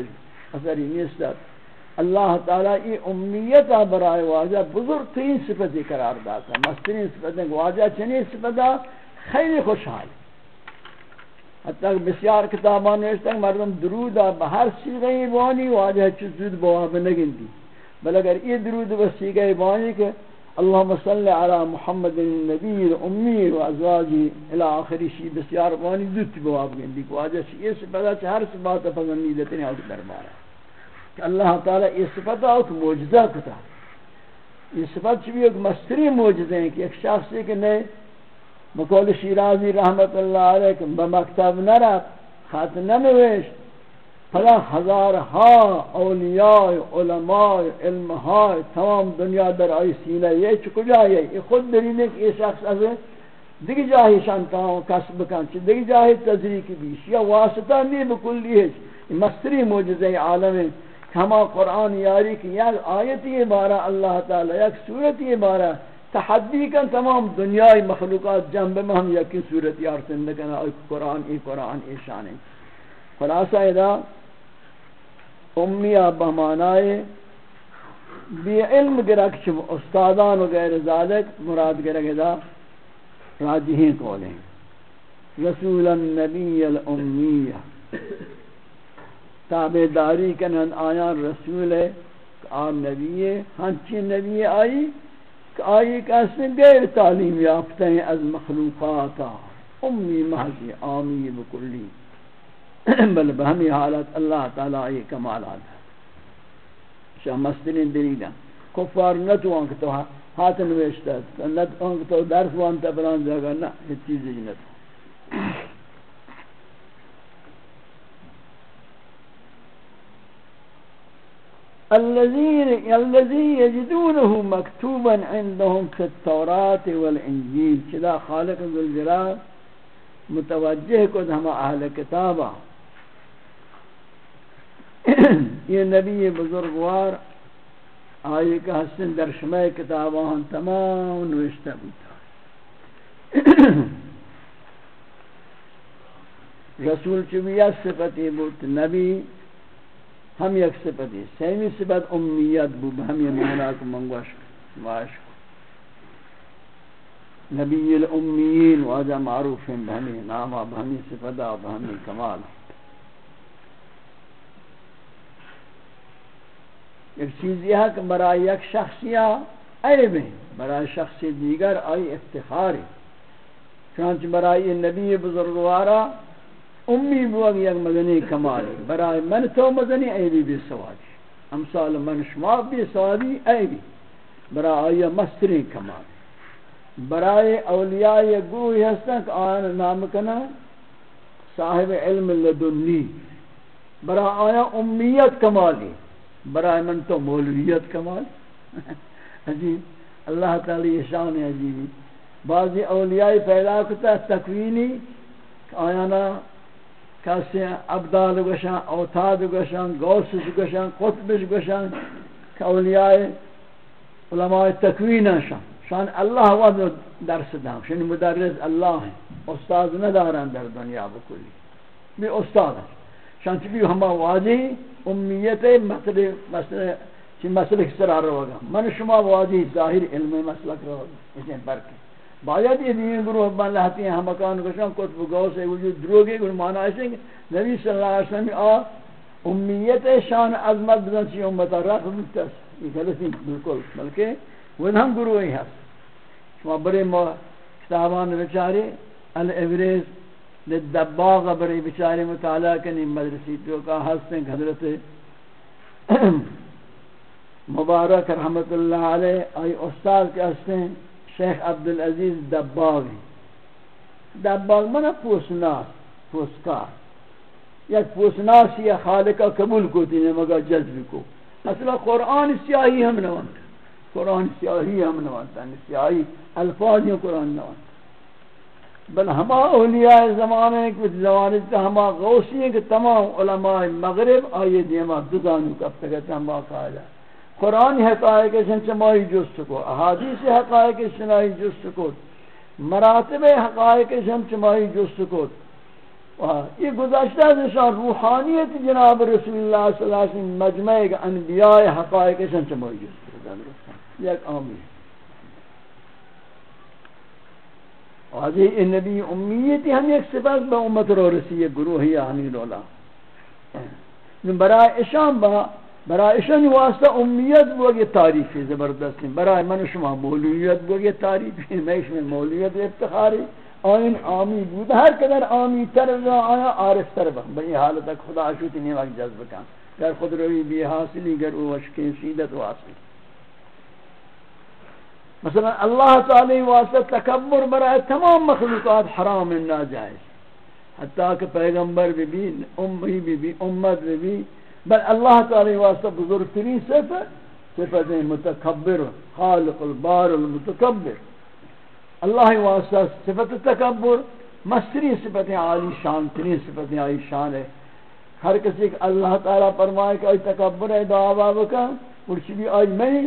اثری نیستا۔ اللہ تعالی ای امیتا برای واجہ بزرگ تین صفتی قرار داتا۔ مسترین صفتیں واجہ چنی صفتا خیلی خوشحال حتی بسیار کتابان نوشتن، مردم درود با ہر سیغه بانی واجه چیز زود بواب نگن دی بل اگر یہ درود با سیغه بانی کہ اللهم صل على محمد النبی الامی و ازواجی الى آخری شی، بسیار بانی زود بواب گن دی واجه چیز یہ سپتا چھ ہر سپتا فضنیدتنی آج دربارا کہ اللہ تعالی یہ سپتا ایک موجزہ کتا۔ یہ سپت چھ بھی ایک مستری موجزہ ہیں کہ ایک شخص ہے کہ نہیں بقول شیرازی رحمت اللہ علیہ کہ بمکتب نرد خط ننوشت. پلا ہزار ہا اولیاء، علماء علم تمام دنیا در آئی سینہ یہ چکو جائے یہ خود دلیل ہے کہ یہ شخص از دیگی جاہی شانتاؤں کسب کن چی دیگی جاہی تذریق بیش. یا واسطہ نہیں بکلی ہے مستری موجزہ عالم ہے ہما قرآن یاری کی یک آیتی بارہ اللہ تعالی، یک صورتی بارہ تحدی کن تمام دنیای مخلوقات جنب میں ہم یکی صورت یار سندکن ای قرآن ای قرآن، ای شانے خلاصہ ادا امیہ بہمانائے بی علم گرک چم استادان و غیر ذالک مراد گرک ادا راجہین قولیں رسول النبی الامیہ. تابداری کنن آیان رسول ہے آن نبی ہے ہنچی نبی آئی آئی کسی غیر تعلیم یافتہ ہیں از مخلوقاتا امی محضی آمی بکلی بل بہمی حالت اللہ تعالی آئی کمالات ہے۔ شاہ مسترین دلیلہ۔ کفار نتو انک تو ہاتھ نوشتا ہے۔ نتو انک تو درس وانتا بلان جاگا نا یہ چیزی نتو۔ الذين الذي يجدونه مكتوبا عندهم في التوراة والإنجيل. كذا خالق ذو الجلال متوجه کو ہم اہل کتابا یہ نبی بزرگوار، آئی کا حسن در شمع کتابان تمام نوشتہ بودتا (clears throat) رسول چوبیہ صفتی بود، نبی ہم یک صفتی سیمی صفت امیت بو ہم یہ معنی کو منگوش واش نبی الامیین واجہ معروف ہیں بہمی نامہ بہمی صفتا بہمی کمال ایک چیز یہ ہے کہ برای یک شخصیہ عیب ہے برای شخصی دیگر آئی افتخار ہے چنانچہ برای نبی بزرگوارا امی بوگ یک مدنی کمالی برای من تو مدنی ایبی بی سوادی۔ امثال من شما بی سوادی ایبی برای آیا مستری کمالی برای اولیاء گوی ہستن کہ آن نام کنا، صاحب علم لدنی۔ برای آیا امیت کمالی برای من تو مولویت کمال (laughs) عجیب۔ اللہ تعالی شان عجیبی بعضی اولیاء پیدا کتا تکوینی آیا نا کسی عبدال گوشن اوتاد گوشن گوسش گوشن قطبش گوشن که اولیاء علماء تکوین شان شان اللہ واد درس دام شنی مدرس اللہ ہیں، استاد ندارن در دنیا بکلی بھی استاد ہیں، شان چی بھی ہما واضح امیت مسئلہ مسئلہ، چی مسئلہ کس طرح رو من شما واضح ظاہر علم مسئلہ رو گا اسے برکی۔ باید یہ دین گروہ بن لہتی ہیں، ہم ہمکان کشان، کتب گو سے وجود دروگی گروہ مانا ہے کہ نبی صلی اللہ علیہ وسلم آ، امیت شان عظمت بزن سی امتا رکھ مکتس یہ غلطی بالکل. بلکہ وہ ہم گروہ ہی ہے شما بڑے کتابان بچارے الابریز لدباغ بڑے بچارے مطالعہ کنی مدرسی تو کا حسن حضرت (clears throat) مبارک رحمت اللہ علیہ، آئی استاد کے حسن شیخ عبدالعزیز دباغ دباغ من پوسناس، پوسکار. یک پوسناس یا خالقہ قبول کو تینے مگا جذب کو. اصلا قرآن سیاہی ہم نوانتا. قرآن سیاہی ہم نوانتا. یعنی سیاہی الفاظ یا قرآن نوانتا. بل ہما اولیاء زمانے کچھ زمانے تا ہما غوثی ہیں کہ تمام علماء مغرب آئیے دیما ددانو کب تک ہما قائلہ قرآن حقائق شن جست کو، احادیث حقائق شنائی جست کو، مراتب حقائق شن جست کو۔ یہ گزشتہ نشان روحانیت جناب رسول اللہ صلی اللہ علیہ وسلم مجمع انبیاء حقائق شن جست کو۔ یک آمی واضح نبی امیتی ہم ایک صفت با امت رو رسی گروہی آنی رولا۔ برای اشام با برای اشان واسطہ امیت بو یہ تعریف زبردست برای من شما مولویت بو یہ تعریف میں میں مولویت افتخاری. آئین آمی بود. ہر قدر آمی تر آیا عارف تر بخ بنی حالت خدا شوتی نہیں وقت جذب کن گر خود روی بھی حاصلی گر او وشکی سیدت واصلی مثلا اللہ تعالی واسطہ تکبر برای تمام مخلوقات حرام ناجائز. حتیٰ کہ پیغمبر بھی بھی امی بھی بھی امت بھی بھی بل اللہ تعالی واسطہ بزرگترین صفت صفت متکبر، خالق البار المتکبر۔ اللہ واسطہ صفت تکبر مستری صفت عالی شان، ترین صفت عالی شان ہے۔ ہر کسی کہ اللہ تعالی فرمائے کہ تکبر ہے دعا بابا کا پرچی بھی آج میں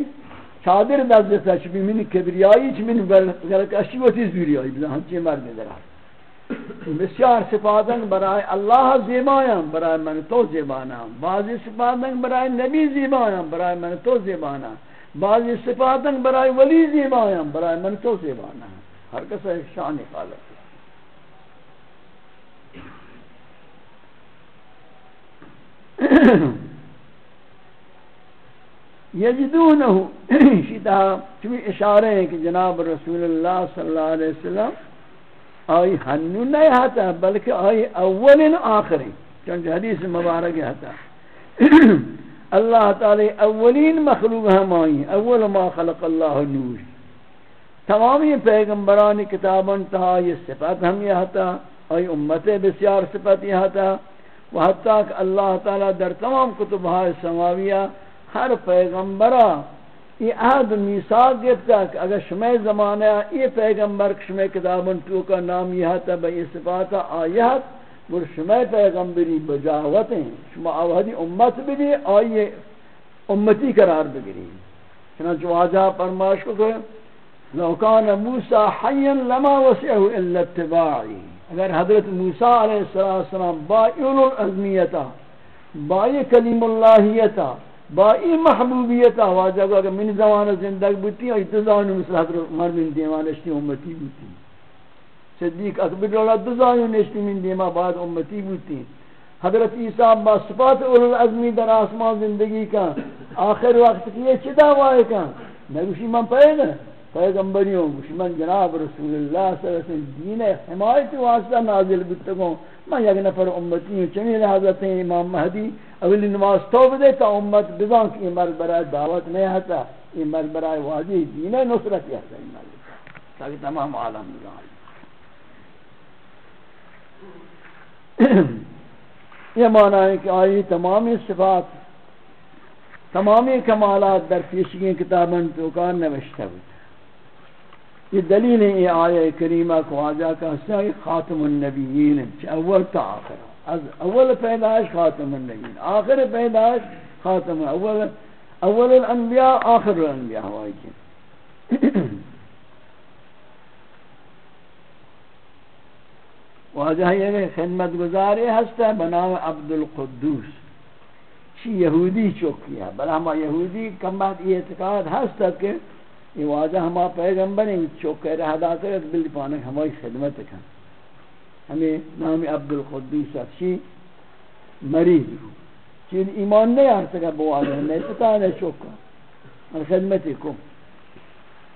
چادر دست دیتا چی من کبریائی چی من غلق اشی و تیز بیری آئی بزن ہنچی مرد در بسیار صفاتن برای اللہ زیبایاں برای من تو زیبانا بعضی صفاتن برای نبی زیبایاں برای من تو زیبانا بعضی صفاتن برای ولی زیبایاں برای من تو زیبانا ہر کس شان خالق یجدونه شیطا چمی اشارے ہیں کہ جناب رسول اللہ صلی اللہ علیہ وسلم آئی ہنو نہیں ہاتا بلکہ آئی اول آخری، چونکہ حدیث مبارک ہاتا اللہ تعالی اولین مخلوق ہم آئی اول ما خلق اللہ نور۔ تمامی پیغمبران کتابن تہا یہ صفت ہم یہ ہاتا آئی امت بسیار صفت یہ ہاتا و حتیٰ کہ اللہ تعالی در تمام کتب سماویہ، ہر پیغمبرہ یہ عہد میثاق گفتا کہ اگر شمع زمانہ یہ پیغمبر شمع کتابن تو کا نام یہ تھا بہ صفات آیات بر شمع پیغمبری بجاوت ہیں۔ شما اوہدی امت بھی آئیے امتی قرار بگری چنانچہ واجہ فرماش کو کہ لو کان موسی حیا لما وسعه الا اتباعی۔ اگر حضرت موسی علیہ السلام با اولو العزمیتا با کلیم اللہیتا با این محبوبیت آواز اگر کہ من زمان زندگ بودتی اور اتزان مثل حضرت عمر من دیوان اشتی امتی بودتی صدیق اکبر اللہ دزان نشتی من دیما بعد امتی بودتی حضرت عیسیٰ با صفات اولو العظمی در آسمان زندگی کا آخر وقت کی یہ چی دعوائے کا نگوشی من پیدا پیغمبریوں گوشی من جناب رسول اللہ صلی اللہ علیہ وسلم دین حمایت واسطہ نازل بتگوں میں یک نفر امتی ہوں چمی حضرت امام مہدی اولی نماز توب دے تا امت بزان کہ یہ مرد برای دعوت نہیں ہتا یہ مرد برای واضح دین نصرت ہتا یہ مرد تاکہ تمام عالم بزان (clears throat) یہ معنی ہے کہ آئی تمامی صفات، تمامی کمالات در پیشگی کتابن تو کار نوشتا بود یہ دلیل ہے یہ آیہ کریمہ کو آجا کا حصہ خاتم النبیین اول تا آخر از اول پیدائش خاتم النبیین، آخر پیدائش خاتم اول اول الانبیاء، آخر الانبیاء ہوائی کی واجہ یہ خدمت گزاری ہستا بنام عبد القدوس۔ چی یہودی چوکیا بلا ہما یہودی کم بعد یہ اعتقاد ہستا کہ یہ واجہ ہما پیغمبر ہیں چوکے رہ دا کرت بلی پانک ہماری خدمت کن ہمیں نام عبد القدوس افشی مریض ہو چین ایمان نہیں آر سکا بو آدھر نہیں پتا نہیں چوکا اور خدمتی کو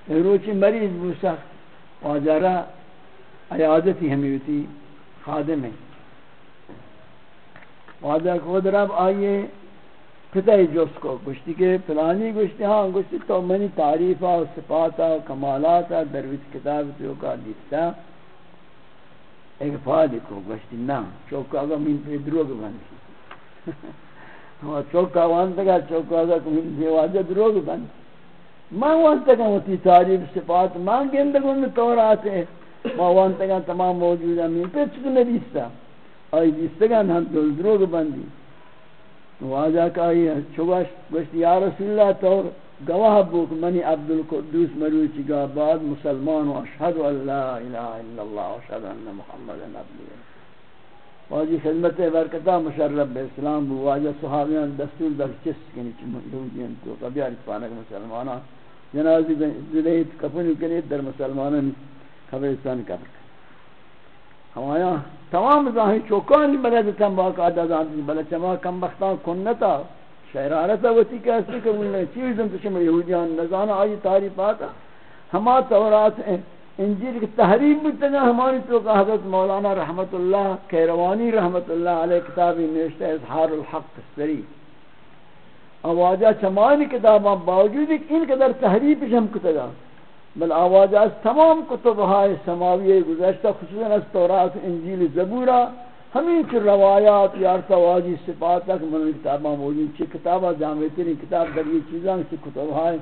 روچی مریض بو سخت واجارہ عیادتی ہمیں ہوتی خادم ہے۔ واجہ خود رب آئیے۔ پتہ جس کو گشتی کے فلانی گشتی ہاں گشتی تو منی تعریفہ و صفاتہ و کمالاتہ درویت کتاب تیو کا دیتا۔ ایک فادی کو گوشتی نا، چوکا آگا من پہ دروگ بندی۔ ہوا چوکا وانتا گا چوکا آگا من پہ واجہ دروگ بندی۔ میں وانتا گا ہوتی تعریف، صفات میں گندگوں میں تورات ہے میں وانتا گا تمام موجود ہے من پہ چکو نبیستا آئی دیستا گا ہم دروگ بندی۔ واجہ کا آئی چوکا یا رسول اللہ تور گواہ بوک منی عبد القدوس مروچی گا بعد مسلمان و اشہد ان لا الہ الا اللہ و اشہد ان محمد عبداللہ واجی خدمت برکتہ مشرب اسلام بو. واجہ صحابیان دستور در چس کنی چی مندوجین تو قبیار پانک مسلمانا جنازی زلیت کفنی کنید در مسلمانان خبرستان کفر ہمایا، تمام ظاہر چوکانی بلد تم باقا عدد آدھانی بلد چما کم بختان کنتا شہرارت ہوتی کہ ایسی کہ انہیں چیز انتو شما یہودیان نزانا آئی تعریفات ہما تورات انجیل کی تحریف بتنا ہماری تو کہ حضرت مولانا رحمت اللہ کیروانی رحمت اللہ علیہ کتابی نوشتہ اظہار الحق سری آواجہ چمانی کتاباں باوجود ان قدر تحریف ہم کتگا بل آواجہ تمام کتبہائے سماوی گزشتہ خصوصاً از تورات، انجیل زبورہ ہمیں چھ روایات یارتا واجی صفات تک من کتاباں موجود. چھ کتابہ جامعی تری کتاب در یہ چیزاں سے کتب ہے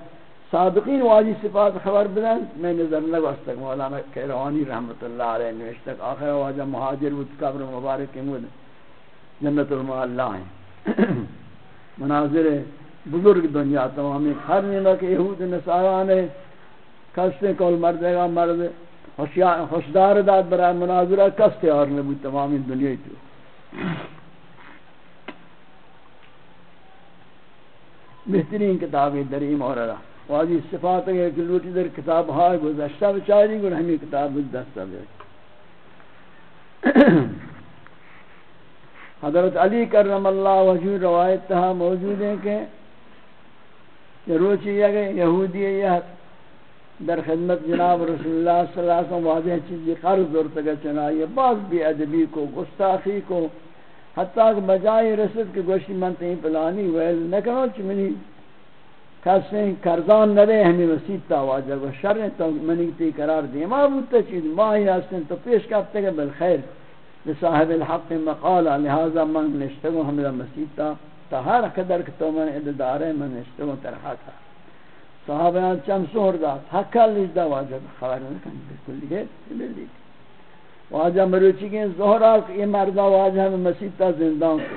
صادقین واجی صفات خبر بدن. میں نظر لگ اس مولانا کہروانی رحمت اللہ علیہ نوشت آخر واجہ مہاجر و قبر مبارک مود جنت المعلہ ہیں مناظر بزرگ دنیا تمامی. ہر نیمہ کہ یہود نصاران کستے کول مردے گا مرد خوشدار داد برای مناظرہ کستے اور نبو تمامی دنیا تو۔ بہترین کتابی دریم اور رہا واجی صفات ہے کہ لوٹی در کتاب ہائے گزشتہ بچاری گو ہمیں کتاب دستا بے حضرت علی کرم اللہ وجود روایت تہا موجود ہے کہ روچی یہ کہ یہودی یہ در خدمت جناب رسول اللہ صلی اللہ علیہ وسلم واضح چیزی قرض دور تک چنائی، بعض بھی ادبی کو، گستاخی کو، حتیٰ کہ بجائے رسد کے گوشتی منتیں پلانی ویل نکنو چمنی کسی کردان نرے ہمیں مسیح تا واجہ و شر تو منی تی قرار دی ما بودتا چیز ماہی ہستن تو پیش کرتے گا بالخیر۔ لصاحب الحق مقالا، لہذا من نشتگو، ہمیں مسیح تا تا ہر قدر کہ تو من اددار من نشتگو ترحا کا صحابیان چم سور دا حقا لیج دا خبر نکن بلکل لگے بلی واجہ مروچی کے زہرہ یہ مردہ واجہ ہمیں مسیح تا زندان کو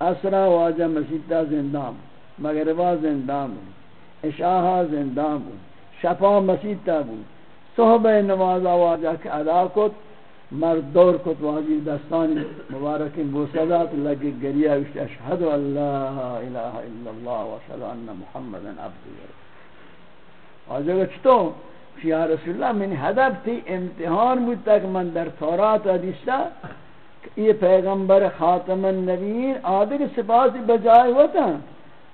اسرا واجہ مسیح تا زندان مغربا زندہ بود اشاہا زندہ بود شفا مسیح تا بود صحبہ نماز آواجہ کے ادا کت مرد دور کت واجی دستان مبارک بوسدات لگی گریہ اشہد اللہ الہ الا اللہ و اشہد ان محمد عبد واجہ کہ چھتو یا رسول اللہ من حدب تھی امتحان بود تک من در تورات حدیثہ یہ پیغمبر خاتم النبیین آدھر سپاسی بجائے ہوتا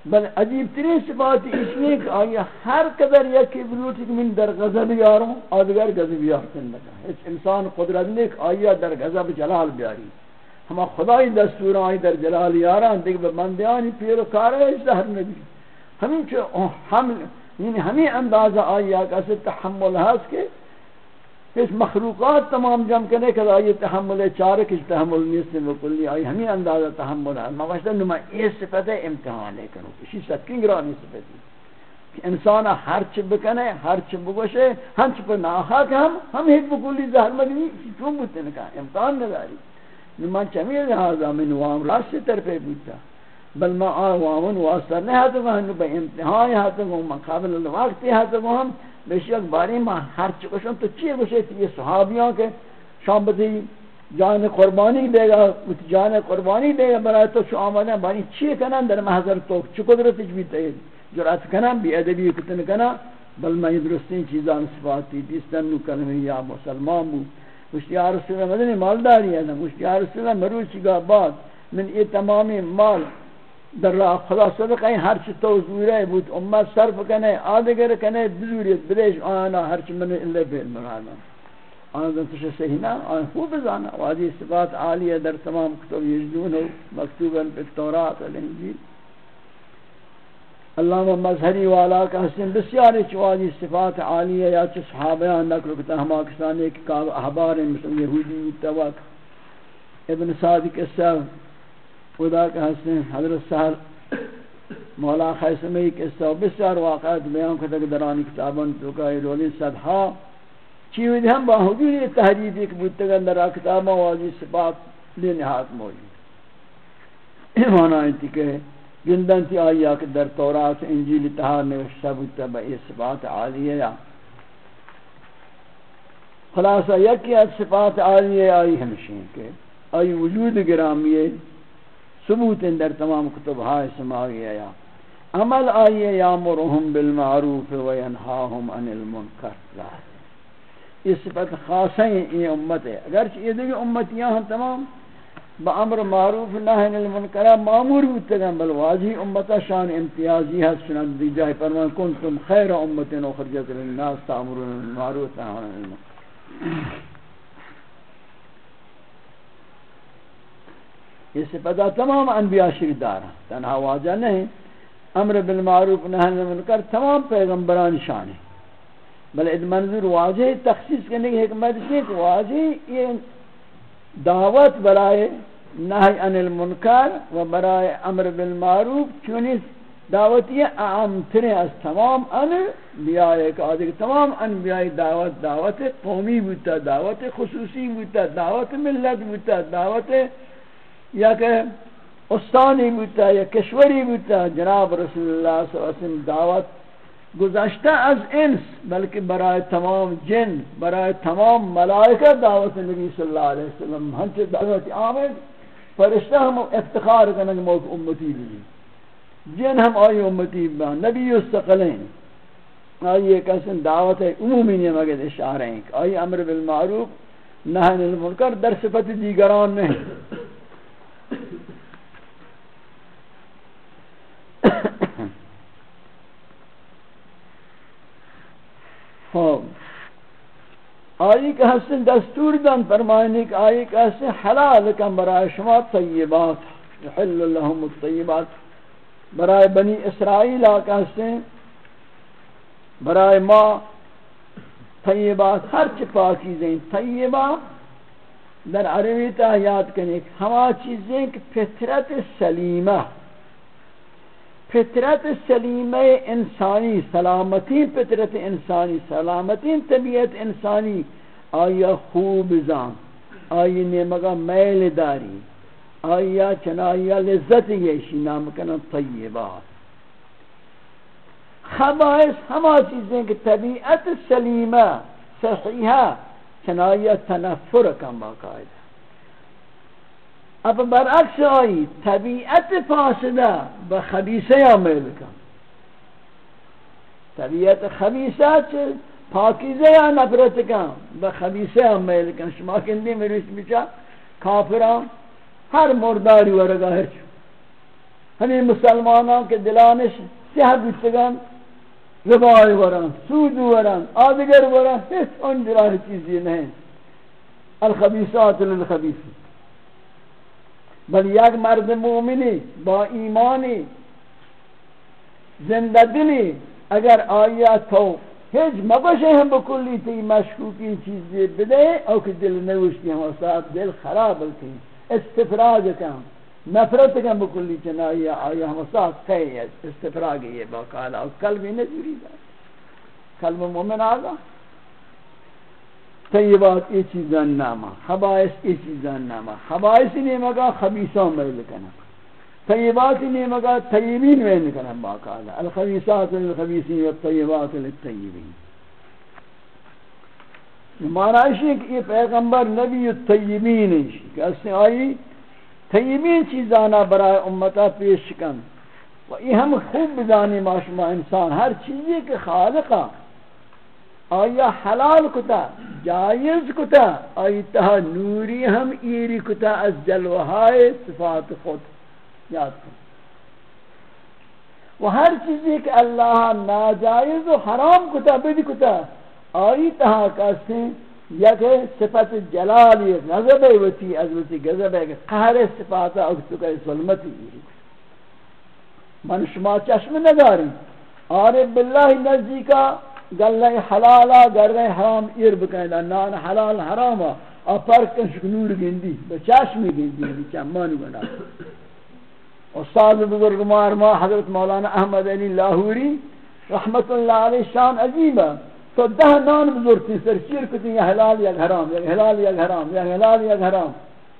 بل عجیب ترین صفات اس میں کہ آیا ہر قدر یکی بلوٹی کہ من در غضب یاروں آدگر غضب یارتن لگا اس انسان قدرت نے کہ آیا در غضب جلال بیاری. ہما خدای دستور آئی در جلال یاران دیکھ بندیانی پیر و کار اس دہر نبی ہمیں چھو ہم یعنی ہمیں اندازہ آیا کہ اسے تحمل ہے اس کے اس مخلوقات تمام جمع کرنے کہ آئی تحمل چارک اس تحمل نیست بکلی آئی۔ ہمیں اندازہ تحمل ہے۔ مغشتہ نما یہ صفت ہے، امتحان ہے کنو اسی ستکین گرانی صفت ہے۔ کہ انسان ہر چی بکنے، ہر چی بگوشے ہم چی پر ناخا کہ ہم ہم ایک بکلی زہر مدنی چون بودتے نکا امتحان نداری نما چمی لحاظا من وام راست طرفے بودتا بل ما آوامن واسطہ نہیں ہاتھ گا ہنو با امتحان ہاتھ گا مقابل الوقت ہاتھ گا ہم بیشک باری ما ہر چکشن تو چیئے گوشے تھی یہ صحابیاں کے شام بدی جان قربانی دے گا جان قربانی دے گا برای تو شو آمدن باری چیئے کنن در محضر تو چو قدرتش بھی تید جرات کنن بی ادبی کتن کنن بل میں درستین چیزان صفاتی دیستن نو کلمی یا مسلمان بو۔ مشتی یا رسول اللہ مدنی مالداری ہے، مشتی یا رسول اللہ مروچی گا بعد من یہ تمامی مال در راه خدا صدق این هر چی تو زوره بود امت صرف کنه آدگر کنه بزوریت بدهش آنا هر چی من الا بیل مرانا آنا دنتش صحیح نا آنا خوب بزانا وادی صفات عالیه در تمام کتب یجدون و مکتوبا پی التورات والانجیل. علامہ مظہری والا کا حسن بسیاری چوادی صفات عالیہ یا چی صحابیان نکلو کتا ہم آکستانی کہ احبار مثل یہودی توک ابن صادق السلام خدا کا حسن، حضرت صاحب مولا خیسمی کے سو بسیار واقعات بیان کرتا کہ درانی کتابان تو کا رولی صدحا چیوید ہم با حضور تحریف ایک بودتا در کتابان واجی صفات لی موجود (clears throat) ایمان آئیتی کہ گندن تی آئی کہ در تورات، انجیل تہار نوشتا بودتا با یہ صفات عالیہ یا۔ خلاصہ یکی از صفات عالیہ آئی ہمشین کہ آئی وجود گرامی ثبوت در تمام کتب ہائے سماوی آیا. عمل آئیے یامرہم بالمعروف و ینہاہم عن المنکر. لا یہ صفت خاصہ ہے یہ امت ہے. اگرچہ یہ دیکھ امتیاں ہم تمام، با امر معروف نہ عن المنکر، معمور ہوتے ہیں، بل واجی امتا شان امتیازی ہے، سنن دی جائے فرمان کنتم خیر امت اخرجت للناس تعمرون المعروف عن المنکر. یہ صفتہ تمام انبیاء شریف دارا تنہا واجہ نہیں۔ امر بالمعروف، نہی منکر تمام پیغمبران شان ہیں۔ بل اد منظور واجہ تخصیص کرنے کی حکمت ہے کہ واجہ یہ دعوت برائے نہی عن المنکر و برائے امر بالمعروف چونی دعوتی اعام ترے از تمام انبیاء ایک آدھے تمام انبیاء دعوت دعوت قومی بوتا دعوت، خصوصی بوتا دعوت، ملت بوتا دعوت یا کہ استانی بودتا یا کشوری بودتا جناب رسول اللہ صلی اللہ علیہ وسلم دعوت گزشتہ از انس، بلکہ برائے تمام جن، برائے تمام ملائکہ دعوت نبی صلی اللہ علیہ وسلم ہنچے دعوت آمد، فرشتہ ہم افتخار کرنے موقع امتی بھی۔ جن ہم آئی امتی بھی نبی استقلین آئی ایک ایسن دعوت ہے عمومی نہیں مگد اشارہ ہیں۔ آئی امر بالمعروف نحن المنکر، در صفت دیگران نہیں۔ (coughs) آئی کہ حسن دستور دن فرمائنے کہ آئی کہ حسن حلال کم برای شما طیبات حل لهم الطیبات. برای بنی اسرائیل آکا حسن برای ما طیبات، ہر چپا چیزیں طیبات در عربی تا یاد کرنے ہما چیزیں کہ فطرت سلیمہ. فطرت سلیمہ انسانی سلامتی، فطرت انسانی سلامتی، طبیعت انسانی، آیا خوب زان آئی نمگا میل داری، آیا چنایا لذت یشی نام کنا طیبات خبائص ہما چیزیں کہ طبیعت سلیمہ صحیحہ، چنایا تنفر کم باقاعدہ۔ اب برعکس آئی، طبیعت فاسدہ بخبیصہ یا میل کن. طبیعت خبیصہ چھ پاکیزہ یا نفرت کن. بخبیصہ یا میل کن. شما کندی میں رشت کافران ہر مرداری ورگا ہے چھو ہمیں مسلمانان کے دلانش سیاہ بچگان ربائی وران، سود وران، آدگر وران ہیچ ان جراہ چیزی نہیں الخبیصات للخبیصات بل یک مرد مومنی با ایمانی زنده دلی اگر آیا تو هیچ مباشه هم بکلی تی مشکوکی چیزی بده، او که دل نوشتی هم اصاب دل خراب بلکی استفراج کن، نفرت کن بکلی چن آیا آیا هم اصاب خیلی استفراگی یہ باقالا او قلبی نجوری دا قلب مومن آگا طیبات ای چیزان ناما خبائث ای چیزان ناما خبائث نہیں مگا خبیثان میں لکنا طیبات نہیں مگا طیبین میں لکنا باقالا الخبیثات للخبیثین والطیبات للطیبین۔ مانا ہے کہ یہ پیغمبر نبی الطیبین ہے کہ اس نے آئی، طیبین چیزانا برای امتا پیش کن۔ و یہ ہم خوب بدانی ماشما انسان، ہر چیزی کے خالقہ۔ آیا حلال کتا، جائز کتا آئی تہا نوری ہم ایری کتا، از جلوہائے صفات خود، یاد کن۔ و ہر چیزی کہ اللہ ناجائز و حرام کتا بدی کتا آئی تہا کہتے ہیں یک صفت جلالی غضب وتی از وتی غضب ہے کہ قہر صفات اگتو کا ظلمتی ایری من شما چشم نداری عارف باللہ نزدیکا گلے حلالا گرے حرام ایر بکینا نان، حلال حراما ا پر کش نور گندی بچاشمی گندی چمان گنا استاد بزرگ مار ما حضرت مولانا احمد علی لاہوری رحمت اللہ علیہ شان عجیب تو ده نان بزرگتی سر چیر کتی یا حلال یا حرام، یا حلال یا حرام، یا حلال یا حرام۔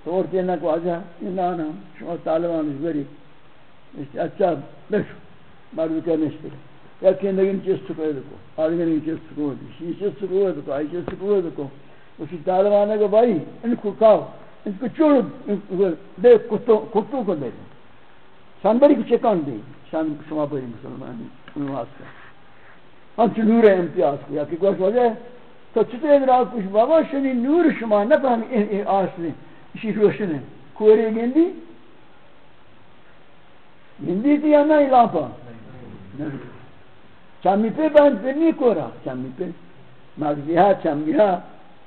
تو اور تینا کو آجا، یہ نانا شما طالبان بری اچھا بشو مردو کرنش بری یا کہ نگن چیز سکوئے دکو آدھگر نگن چیز سکوئے دکو شیئی چیز سکوئے دکو آئی چیز سکوئے دکو اسی طالبانے کو بھائی ان کو کھاؤ ان کو چوڑ دے کتو کتو کو دے دیں شان بڑی کو چکان دے شان شما بڑی مسلمانی ان واسطہ ہم چو نور امتیاز کو یا کہ کوئی وجہ تو چھتے ادرا کچھ بابا شنی نور شما نہ فہمی این آسنے اسی روشن ہے کوری گندی گندی تھی یا نہ علاقہ نہیں چمی پہ بند پہ نہیں کورا چمی پہ مغزی ها چمی ها،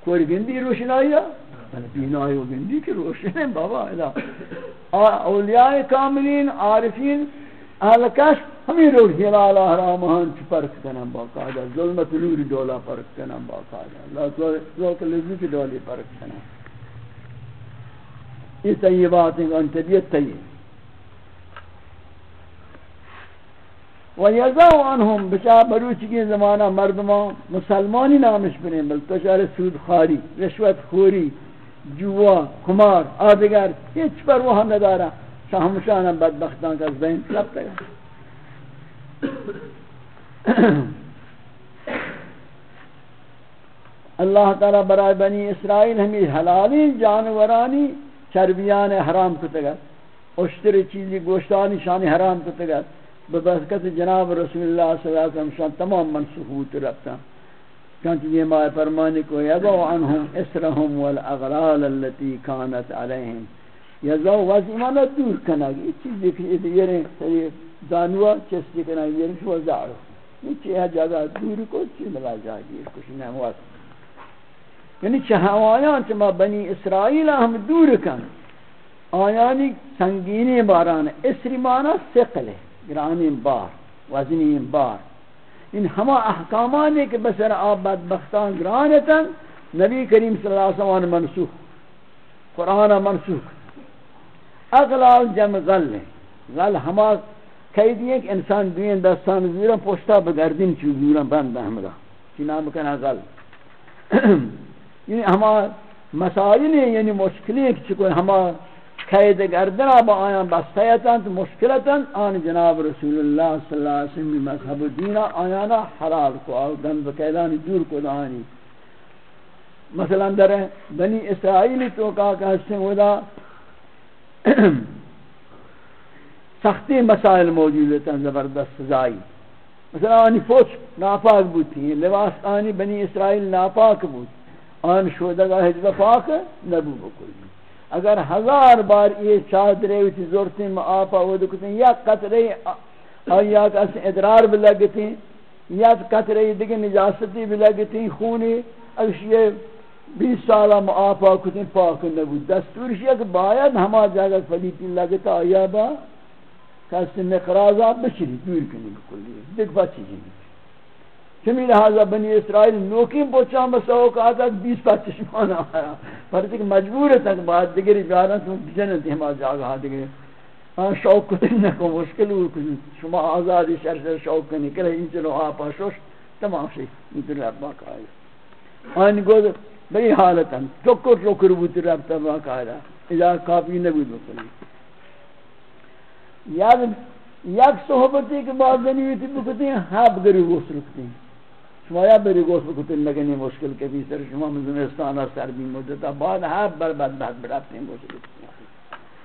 کور گندی روشن آیا بینای و گندی که روشن ہے بابا اولیاء کاملین، عارفین اہل کش ہمیں روش ہلال احرام ہن چھ پرک کنن باقاعدہ ظلمت نور دولا پرک کنن باقاعدہ اللہ ذوق لذت دولی پرک کنن. یہ طیبات ہیں ان طبیعت طیب. و یزاو عنهم بچا بروچ کی زمانہ مردمان مسلمانی نامش بنیں بل تشار سود خاری رشوت خوری جوا کمار آدگر هیچ پرواہ ندارا، شاہمشانہ بدبختان کا زبین لب تگا۔ اللہ تعالی برائے بنی اسرائیل ہمیں حلالی جانورانی چربیان حرام کتگا اشتر چیزی گوشتانی شانی حرام کتگا ببرکت جناب رسول اللہ صلی اللہ علیہ وسلم شان تمام منسوخوت رکھتا چانچہ یہ ماہ فرمانی کو یضو عنہم اسرہم والاغلال اللتی کانت علیہم یضو وزیمانا دور کنگی چیز دیکھیں یہ رہے دانوا چستی کنگی یہ رہے شو زارو یہ چیہ جگہ دور کو چیز ملا جاگیر کچھ نہیں واسط یعنی چہوایان چما بنی اسرائیل ہم دور کن. آیانی سنگینی باران. اسری مانا سقل ہے گرانی بار وزنی بار. ان ہما احکامان کہ بسر آب بدبختان گرانتا نبی کریم صلی اللہ علیہ وسلم منسوخ، قرآن منسوخ. اغلال جمع غل غل ہما قیدی ہے کہ انسان دوین دستان زورا پوشتا بگردین چو زورا بند احمدہ چی نام کنا غل. (clears throat) یعنی ہما مسائل ہیں یعنی مشکلی ہیں کہ ہما قید گردن با آیان بستیتاں تو آن جناب رسول اللہ صلی اللہ علیہ وسلم مذہب و دینہ آیانا حلال کو آو گند قیدان دور کو دانی. مثلا در بنی اسرائیل تو کہا کہ حسن ودا سختی مسائل موجود ہیں زبردست سزائی. مثلا آنی پوچ ناپاک بوتی ہیں لباس آنی بنی اسرائیل ناپاک بوتی آن شودگا حجب پاک نبو بکلی اگر ہزار بار یہ چادرے وچ زورتیں ما آپا وہ دکتیں یا قطرے آیا کس ادرار بھی بلگتیں یا قطرے دیگه نجاستی بھی بلگتیں خونی اگر یہ بیس سالہ ما آپا کتیں، پاک نبو دستورش یک باید ہما جاگہ فلیتی لگتا آیا با کس نقرازہ بچری، دور کنی بکلی دیکھ بچی جنی چمی لہذا بنی اسرائیل نوکیم پوچھا مساو کا آتا بیس پچیس مانا آیا۔ پر تک مجبور ہے تک بعد دیگری جانا تو جنت ہما جاگا دیگری آن ہاں، شوق کتن نکو مشکل ہو کچھ۔ شما آزادی شر شر شوق کنی کرے، ان چلو آپا شوش تمام شئی انتر رب باقا آئی آن گوز بئی حالتا چکر چکر بوتی رب تب باقا آئی اجا کافی نبود بکنی یاد یک صحبتی کے بعد دنیوی تی بکتی ہیں ہاپ گری غسل کتی ہیں۔ شما یا بری گوشت بکتن لگنی مشکل کے بھی سر شما مزمستانہ سر بھی مدتا بعد ہاں بر بد بد برابتے ہیں گوشت بکتن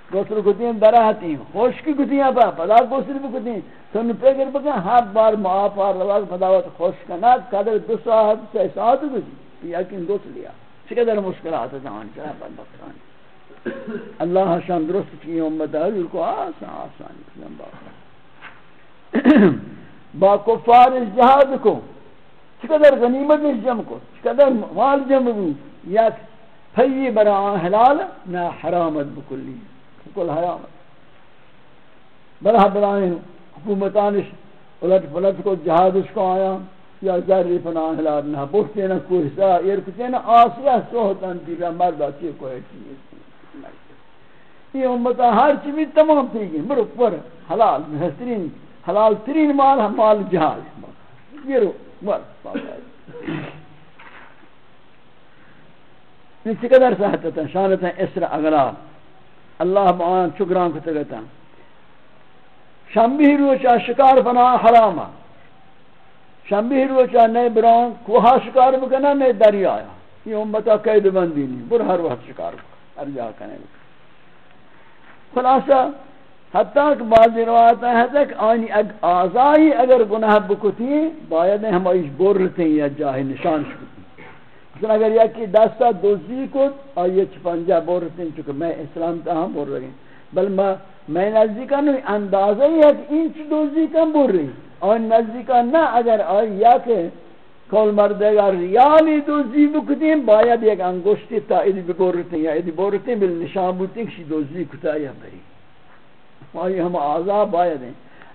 گوشت بکتن براہتی ہیں خوشکی کتیں با پدا گوشت بکتن سن پیگر بکن ہاں بار معافار رواز پداوت خوش کنات قدر دو ساعت سے ساعت گوشت یقین گوشت لیا چقدر مشکلات ہے آن چرا بد بکتان اللہ شان درست کی امت ہے کو آسان آسان (coughs) با کفار جہاد کو چقدر غنیمت جمع کو، چقدر مال جمع بھی، یا پھئی برا حلال، نہ حرامت بکلی کل حرامت بلا بلائیں حکومتانش الٹ پلٹ کو، جہادش کو آیا، یا ذری فنا حلال نہ بوستے نہ کوئی حصہ ایر کتے، نہ آسیہ سوہتن دیگا مرد آچے کوئی چیز۔ یہ امتا ہر چیز بھی تمام تھی گئی برو پر حلال، بہترین، حلال ترین مال مال جہاد۔ یہ رو نیچے قدر سہتا شانتا اسر اغلال اللہ معان چکران کو تگتا شنبی روچا شکار فنا حراما شنبی روچا نئے بران کوہا شکار بکنا نئے دریا آیا یہ امتا قید بندی نہیں بر ہر وقت شکار بکنا ہر جا کنے خلاصہ حتیٰ کہ بعض روایت ہے کہ آنی اگ آزائی اگر گناہ بکتی، باید ہم ایش بورتے یا جاہی نشان شکتی. مثلا اگر یکی دستا دوزی کت آئیے چپنجا بورتے ہیں، چونکہ میں اسلام تا ہم بور رہے ہیں. بل میں نزدیکا نوی اندازہ ہی ہے کہ انچ دوزی کم بور رہی. آن نزدیکا نہ، اگر آئی یا کہ کول مردے گا ریالی دوزی بکتی باید یک انگوشتی تا ایدی بورتے ہیں یا ایدی بورتے ہیں، بل نشان بوتی ہیں کہ دوزی کتا یا بری آئی ہم عذاب آئے دیں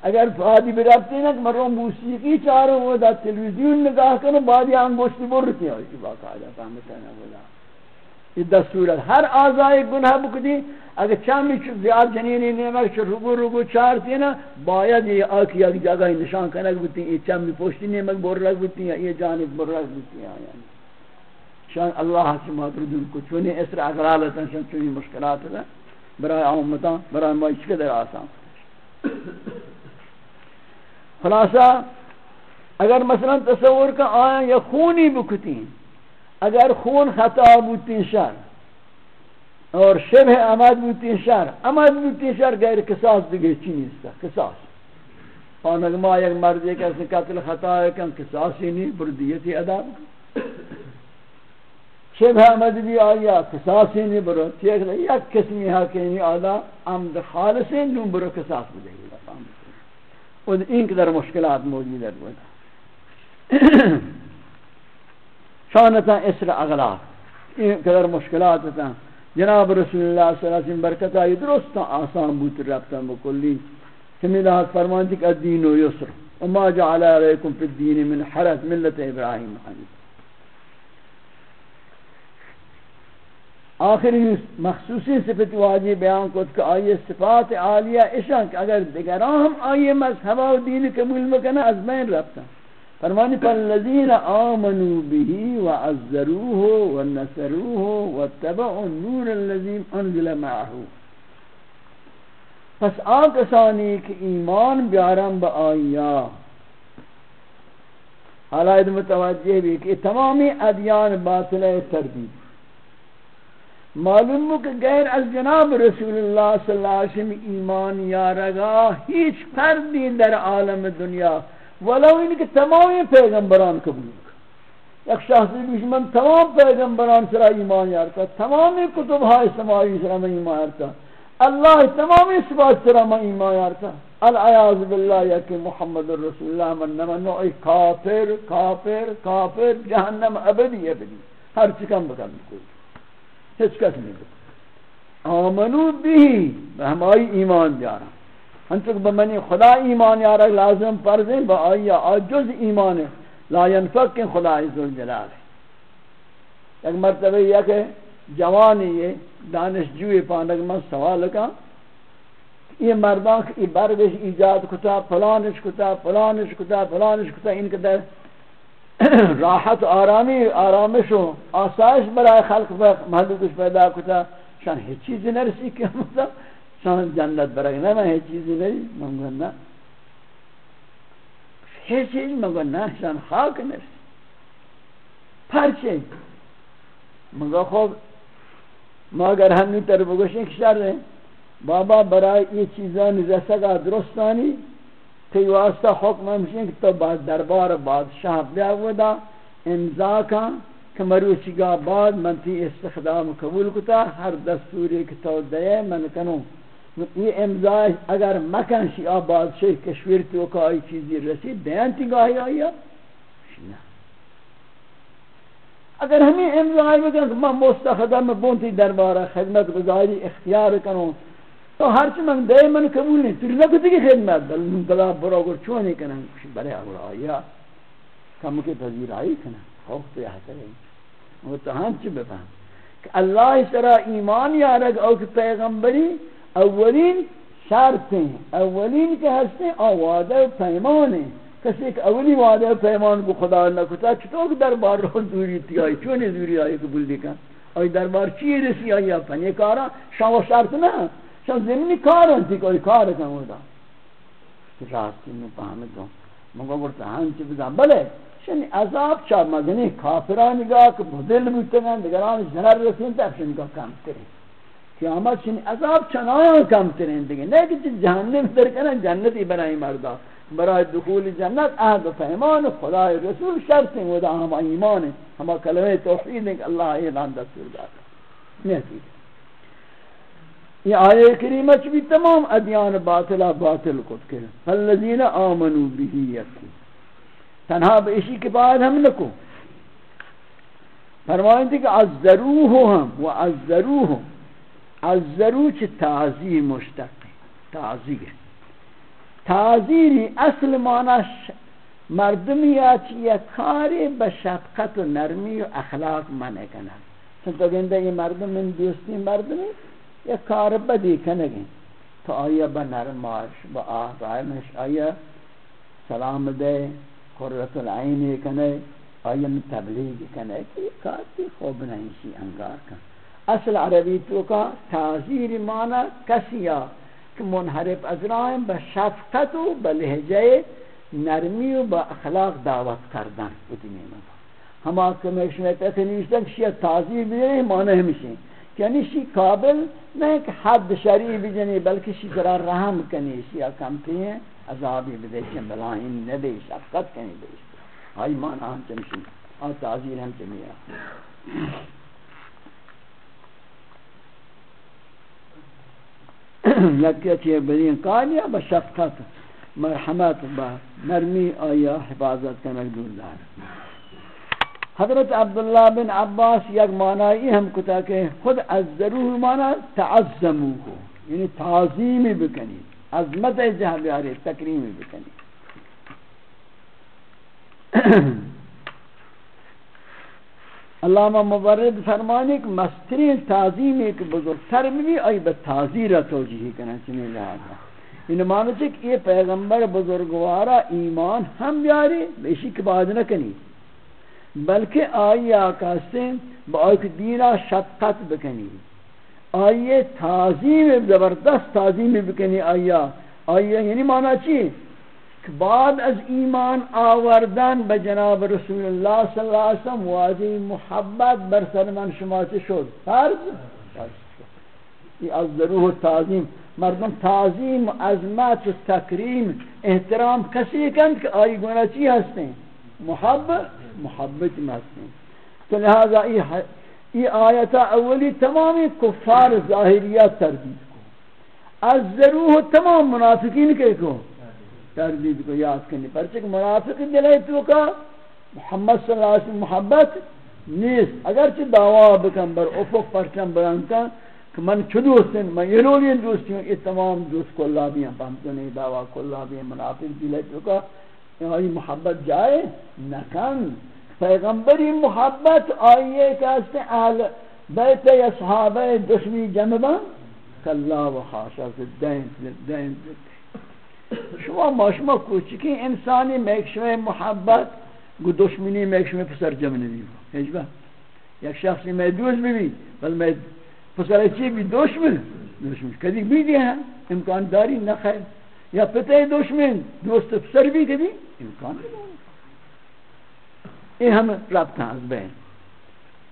اگر فادی برابطی نا کہ مروں موسیقی چاروں وہ دا تلویزیون نگاہ کرنے بعدی انگوشتی برتی ہیں اسی باقا آجا فہمتا ہے بولا۔ یہ دستورت ہر آزائی گناہ بکتی، اگر چامی چو زیاد جنینی نیمک چو رگو رگو چارتی نا، باید یہ آکی ایک جگہ نشان کنک بتی یہ چامی پوشتی نیمک بر رگ بتی ہیں یہ جانب بر رگ بتی ہیں۔ شان اللہ سے مادردون کو چونی اسر اغلالتا شان چونی مشکلات ہے برای آمتا برای ما اس قدر آسان. خلاصہ اگر مثلا تصور کا آیا یا خونی بکتیں اگر خون خطا بوتی شر اور شبہ امد بوتی شر امد بوتی شر غیر قصاص دیگه چی نیست؟ قصاص. پانک ما یک مرد یک ایسے قتل خطا ہے کہ قصاصی نہیں بردیتی ادا شبہ امد بھی آیا قصاصی نہیں برو چیک لیے یک قسمی حقینی آدھا عمد خالصی نون برو، قصاص بدے گی اور این قدر مشکلات موجود ہے بودا شانتا اسر اغلاق این قدر مشکلات تا جناب رسول اللہ صلی اللہ علیہ وسلم برکت آئی، درست آسان بوت ربتا مکلی۔ سمیلات فرمانتی کہ الدین و یسر، وما جعل علیکم فی الدین من حرد ملت ابراہیم حنیف آخری مخصوصی صفت واجی بیان کو کہ آئی صفات عالیہ اشان کہ اگر دیگران ہم آئی مذہبہ و دین قبول مکنہ از بین ربتا فرمانی پر الذین آمنوا به وعزروه ونصروه واتبعوا النور الذي انزل معه پس آکسانی کہ ایمان بیارم با آیا حالات متوجہ بھی کہ تمامی ادیان باطل تردید۔ معلوم ہو کہ غیر از جناب رسول اللہ صلی اللہ علیہ وسلم ایمان یا رگا ہیچ فردی در عالم دنیا، ولو ان کے تمام پیغمبران قبول یک شخصی بیش من تمام پیغمبران سرا ایمان یارتا، تمام کتب های سماوی سرا من ایمان یارتا۔ اللہ تمام صفات سرا من ایمان یارتا۔ العیاض باللہ، یا کہ محمد رسول اللہ، من نمنو ای کافر کافر کافر، جہنم ابدی ابدی۔ ہر چکم بکن کوئی۔ ہیچ کس نہیں بکن آمنو بھی ہماری ایمان جارا ہنچک بمنی خدا ایمان یارا لازم فرض ہے با آیا آجز ایمان ہے۔ لا ینفق خدا عزو جلال ہے۔ ایک مرتبہ یہ کہ جوانی یہ دانش جوی پاندک من سوال کا یہ مردان کی برگش ایجاد کتا پلانش کتا پلانش کتا پلانش کتا، ان کے در (coughs) راحت آرامی، آرامش و آسائش برای خلق محلوکش پیدا کتا. شان ہی چیزی نرسی کیا مطلب شان جنت برای نه، من هیچ چیزی نہیں منگو نه. هیچ چیز منگو نه، شان خاک نرسی. پرچه. منگو خوب ما اگر همی تر بگوشیں کشتر بابا برای یہ چیزان نزسگا درستانی تی واسطہ حکم ہمشیں کہ تو بعد دربار بادشاہ بیا ودا امضا کا کہ مروچی گا بعد من تی استخدام قبول کتا ہر دستوری کہ تو دے من کنوں یہ امضا اگر مکن شی آباد شی کشور تو کا ای چیزی رسید، بیان تی گاہی آئی آئی اگر ہمیں امضا آئی بکن کہ میں مستخدم بونتی دربارہ خدمت گزاری اختیار کنوں تو ہر چی من دے من قبول نہیں۔ تری نکتی کی خدمت بل من بلا برا گر چونے کنن کشی بلے اگر آیا کم کے پذیر آئی کنن خوف تو یہاں کریں۔ وہ تو ہم چی بفہم کہ اللہ سرا ایمان یارگ او کہ پیغمبری اولین شرط ہیں۔ اولین کے ہستے وعدہ و پیمان ہیں۔ کسی ایک اولی وعدہ و پیمان کو خدا نہ کتا چطور دربار رو دوری تی آئی۔ چونی دوری آئی؟ قبول دیکھا آئی دربار چی رسی آئی اپن یہ کارا شاو شرط نہ۔ شاو زمینی کارا تھی کوئی کار کن ہوتا راستی میں پہمت دوں مگا گرتا ہم ہاں، چی بزا بلے۔ شنی عذاب چا مگنی کافرانی گا کہ بدل بیتگن دگران جنر رسین تا شنی کا کم کریں۔ قیامت چنین عذاب چنان کم ترین دیگه نه که جهنم در کنن جنتی برای مردا برای دخول جنت عهد و پیمان، خدای رسول شرط و دا ہم ایمان ہم کلمه توحید کہ اللہ اعلان دستور داتا نہیں یہ آیه کریمہ چبی تمام ادیان باطلا باطل کت کرن فالذین آمنوا به یکی تنها به اسی کے بعد ہم نکو فرمائیں تھی کہ عزروه ہم و عزروه از ضروچ تعذیر مشتق تعذیر تعذیری اصل معناش مردمیات یک کاری به شفقت و نرمی و اخلاق منع کنن چون تو گنده مردم من دوستی مردمی۔ یک کار بدی کنگین تو آیا با نرماش با آهدائمش آیا سلام دے قررت العینی کنه آیم تبلیغ کنے کہ کاتی خوب نہیں سی انگار کن. اصل عربی تو کا تعذیر معنی کسیا کہ منحرف ازرائم با شفقت و بلہجے نرمی و با اخلاق دعوت کردن. اتنی مطلب ہما کمی شمیت ایسے نیشتن شیعہ تعذیر بھی معنی ہمیشہ یعنی شی قابل نہیں کہ حد شریع بجنی بلکہ شی ذرا رحم کنی شیعہ کمتی ہیں عذابی بدے چن بلائن نبی شفقت کنی بیش ہائی مان ہم چمشی اور تعذیر ہم چمیا (clears throat) یکی چیئے بدین قالیا بشفقت مرحمت، با نرمی آیا حفاظت کنک دور دار حضرت عبداللہ بن عباس یک معنی ہم کتا کہ خود از ضرور معنی تعظمو کو یعنی تعظیمی بکنی، عظمت جہاں بیاری تکریمی بکنی۔ علامہ مبرد فرمانے کہ مسترین تعظیم ایک بزرگتر بھی آئی بتعظیر توجیہی کرنا چنین لہذا۔ ان معنی کہ یہ پیغمبر بزرگوارا ایمان ہم بیاری بیشی کے بعد نہ کنی۔ بلکہ آئی آکاستے با آئی دینا شفقت بکنی۔ آئی تعظیم زبردست تعظیم بکنی آئی۔ آئی یعنی معنی چی؟ بعد از ایمان آوردن به جناب رسول اللہ صلی اللہ علیہ وسلم واضح محبت بر سر من شما سے شد۔ فرض؟ از ضرور تعظیم۔ مردم تعظیم، عظمت و تکریم، احترام کسی کند کہ آئی گونا چی ہستے محبت محبت مستیں تو لہذا یہ آیت اولی تمامی کفار ظاہریات تردید کو، از ضرور تمام منافقین کے کو تردید کو یاد کرنی پرچہ کہ منافق دلائی تو کا محمد صلی اللہ علیہ وسلم محبت نیست۔ اگرچہ دعویٰ بکن بر افق پرچم برانکن کہ من چو دوستن من یہ لولی دوستی ہوں یہ تمام دوست کو اللہ بھی ہیں پہمتو نہیں، دعویٰ کو اللہ بھی ہیں منافق دلائی تو کا یہ محبت جائے نکن پیغمبری محبت آئیے کہتے ہیں اہل بیت یا صحابہ دشمی جمبا کلا و خاشا سے دین دین۔ شما ماشما کوچکی انسانی میکشوے محبت، گو دشمنی میکشوے پسر جمع نبی۔ ہیچ با؟ یک شخصی میں دوست بھی بل میں پسر چی بھی دشمن؟ دشمن۔ کدی بھی دی ہیں امکان داری نخیر۔ یا پتہ دشمن، دوست پسر بھی کدی؟ امکان داری یہ ہم ربط از بین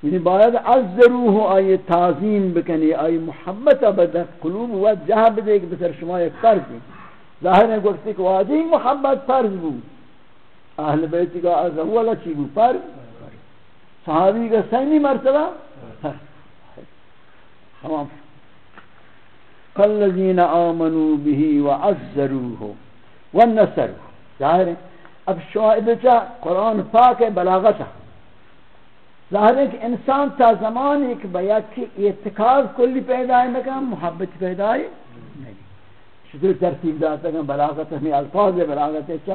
یعنی باید از ضروح آئی تعظیم بکنی آئی محبت بدر قلوب و جہاں بدے کہ بسر شما ایک فرض ہے۔ ظاہر ہے گفتی کہ واضح محبت فرض بو۔ اہل بیتی کا از اولا چی بو؟ فرض۔ صحابی کا سینی مرتبہ؟ تمام۔ فالذین آمنوا به وعزروه والنصروه ظاہر ہے اب شاہد چا، قرآن پاک بلاغت ظاہر ہے کہ انسان تا زمان ایک بیات کی اتقاض کلی پیدا ہے نکا محبت پیدا ہے نہیں۔ شکر ترتیب داتا کہ بلاغت ہمیں الفاظ بلاغت چا۔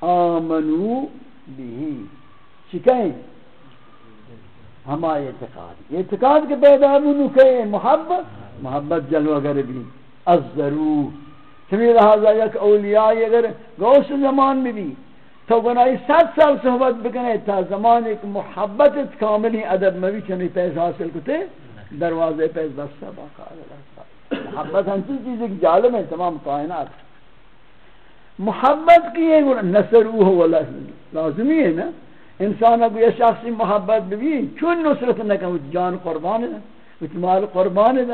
آمنو بھی۔ شکیں ہما اعتقاد۔ اعتقاد کے پیدا منو کہ محبت محبت جلوہ گر بھی۔ از ضرور سمی لہذا یک اولیاء اگر غوث زمان میں بھی۔ تو گناہی ست سال صحبت بکنے تا زمان ایک محبت کاملی ادب موی چنی پیس حاصل کتے، دروازے پیس بستا باقا محبت ہنچی چیز ایک جالم ہے، تمام کائنات۔ محبت کی ایک نصر اوہ والا لازمی۔ ہے نا؟ انسان اگر یہ شخصی محبت بھی، چون نصرت نکا، وہ جان قربان ہے، وہ مال قربان ہے،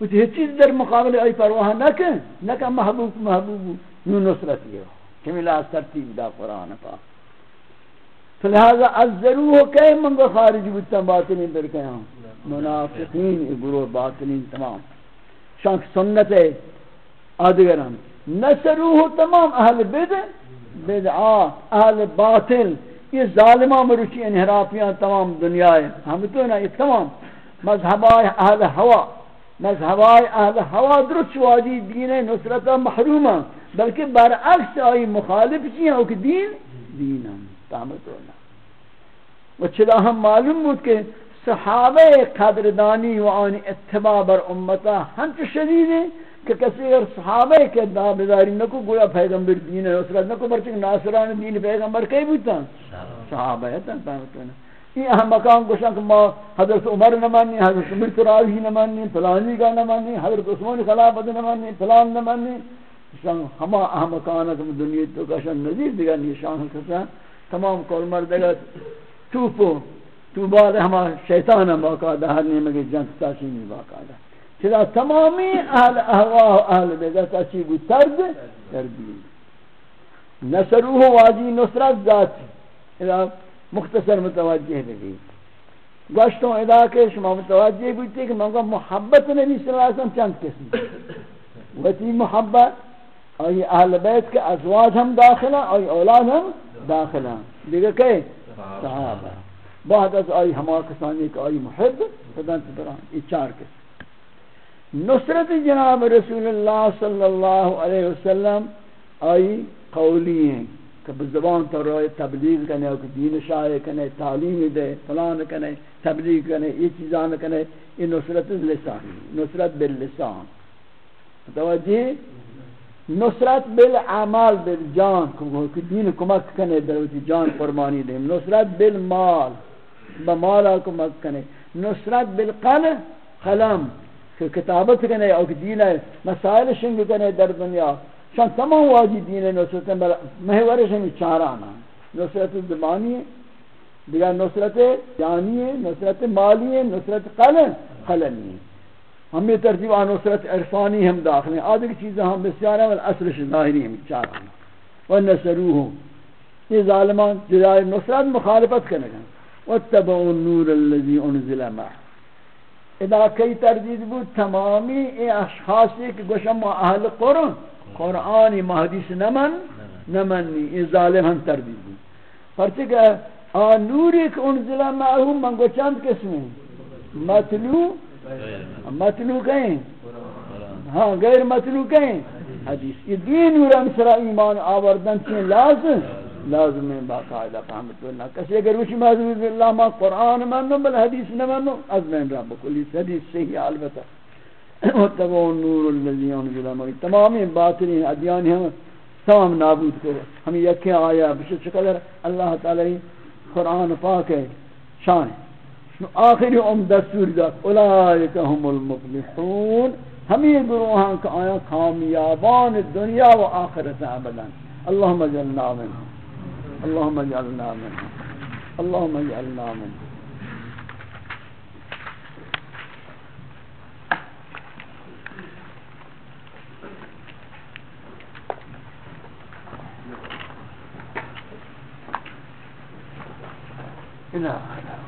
وہ چیز در مقابل ای پرواہ نکا نکا محبوب محبوب، نو نصرت یہ ہو کمیلا ترتیب دا قرآن پاک فلہذا از ضرور کئی منگو خارج بودتا باطنین در کئی ہوں منافقین، گروہ باطنین تمام۔ شانک سنت آدگران۔ نسروہ تمام اہل بد بدعا اہل باطل۔ یہ ظالمہ مروچی انحرافیاں تمام دنیا ہے ہم تو نا یہ تمام۔ مذہبائے اہل ہوا۔ مذہبائے اہل ہوا درست واجی دین نصرت محرومہ۔ بلکہ برعکس آئی مخالف چی ہیں کہ دین دین ہم تامت ہونا۔ و چلا ہم معلوم بود کہ صحابہ قدردانی و آنی اتباع بر امتا ہم تو شدید ہیں کہ کسی اگر صحابہ کے دابداری نکو گویا پیغمبر دین ہے اسرات نکو برچک ناصران دین پیغمبر کئی بودتا صحابہ ہے تن فهمتنا یہ اہم مقام گوشن کہ ما حضرت عمر نہ مانی حضرت عمر تراوی نہ مانی فلانی کا نہ مانی حضرت عثمان خلافت نہ مانی فلان نہ مانی شان ہما اہم مکان دنیا تو کا شان نظیر دیگر نشان کسا تمام کول مردگا توپو تو بعد ہما شیطان باقاعدہ ہر نیمہ کے جنگ تاشینی باقاعدہ چرا تمامی اہل احواہ اہل بیدت اچھی بود ترد تردید نصروح واجی نصرت ذات، اذا مختصر متوجہ بھی گوشتوں ادا کے شما متوجہ بھی کہ منگا محبت نبی صلی اللہ علیہ وسلم چند قسم۔ وتی محبت اور یہ اہل بیت کے ازواج ہم داخلہ اور اولاد ہم داخلہ دیکھے کہ صحابہ۔ بعد از آئی ہما کسانی کہ آئی محب فدن تبران یہ چار قسم نصرت جناب رسول اللہ صلی اللہ علیہ وسلم آئی قولی ہیں کہ بزبان تو روئے تبلیغ کنے اور دین شائع کنے تعلیم دے، فلان کنے تبلیغ کنے یہ چیزان کنے یہ نصرت لسان، نصرت باللسان۔ توجہ نصرت بالعمال بالجان کہ دین کمک کنے دروتی جان قربانی دے نصرت بالمال بمالا کمک کنے. نصرت بالقلم قلم. کہ کتابت کنے اور دین مسائل شنگ کنے در دنیا. شان تمام واجی دین نصرت محورش ہمیں چارانا. نصرت زبانی دیگر نصرت جانی نصرت مالی نصرت قلم قلمی ہمیں ترتیب آن نصرت عرفانی ہم داخل ہیں۔ آدھے کی چیزیں ہم بسیار ہیں، اصلش ظاہری ہم ہمیں چارانا ونصروہم یہ ظالمان جزائر نصرت مخالفت کرنے گا واتبعوا النور الذي انزل معه۔ اذا کئی تردید بود، تمامی ای اشخاصی کہ گوشم اہل قرآن قرآن محدیث نمن، نمنی۔ یہ ظالم ہم تردید دی پرچہ کہ آن نوری کہ انزلہ معہوم منگو چند قسم ہیں؟ مطلو کہیں؟ ہاں غیر مطلو کہیں؟ حدیث. یہ دین نور امسرا ایمان آوردن چین لازم؟ لازم ہے باقاعدہ فهمت اللہ کسی اگر وچی محضوب اللہ ما قرآن منو بل حدیث نمنو از من رب کلی حدیث صحیح البتہ. واتقوا النور الذي انزل معه تمام باطنی ادیان ہم تمام نابود کرے ہم یکے آیا بشر چقدر اللہ تعالی قرآن پاک ہے شان آخری ام دستور دا اولئک هم المفلحون. ہمیں گروہاں کا آیا کامیابان دنیا و آخرت ابدا اللهم اجعلنا منهم. اللهم اجعلنا منهم. اللهم اجعلنا منهم. إلى آخره.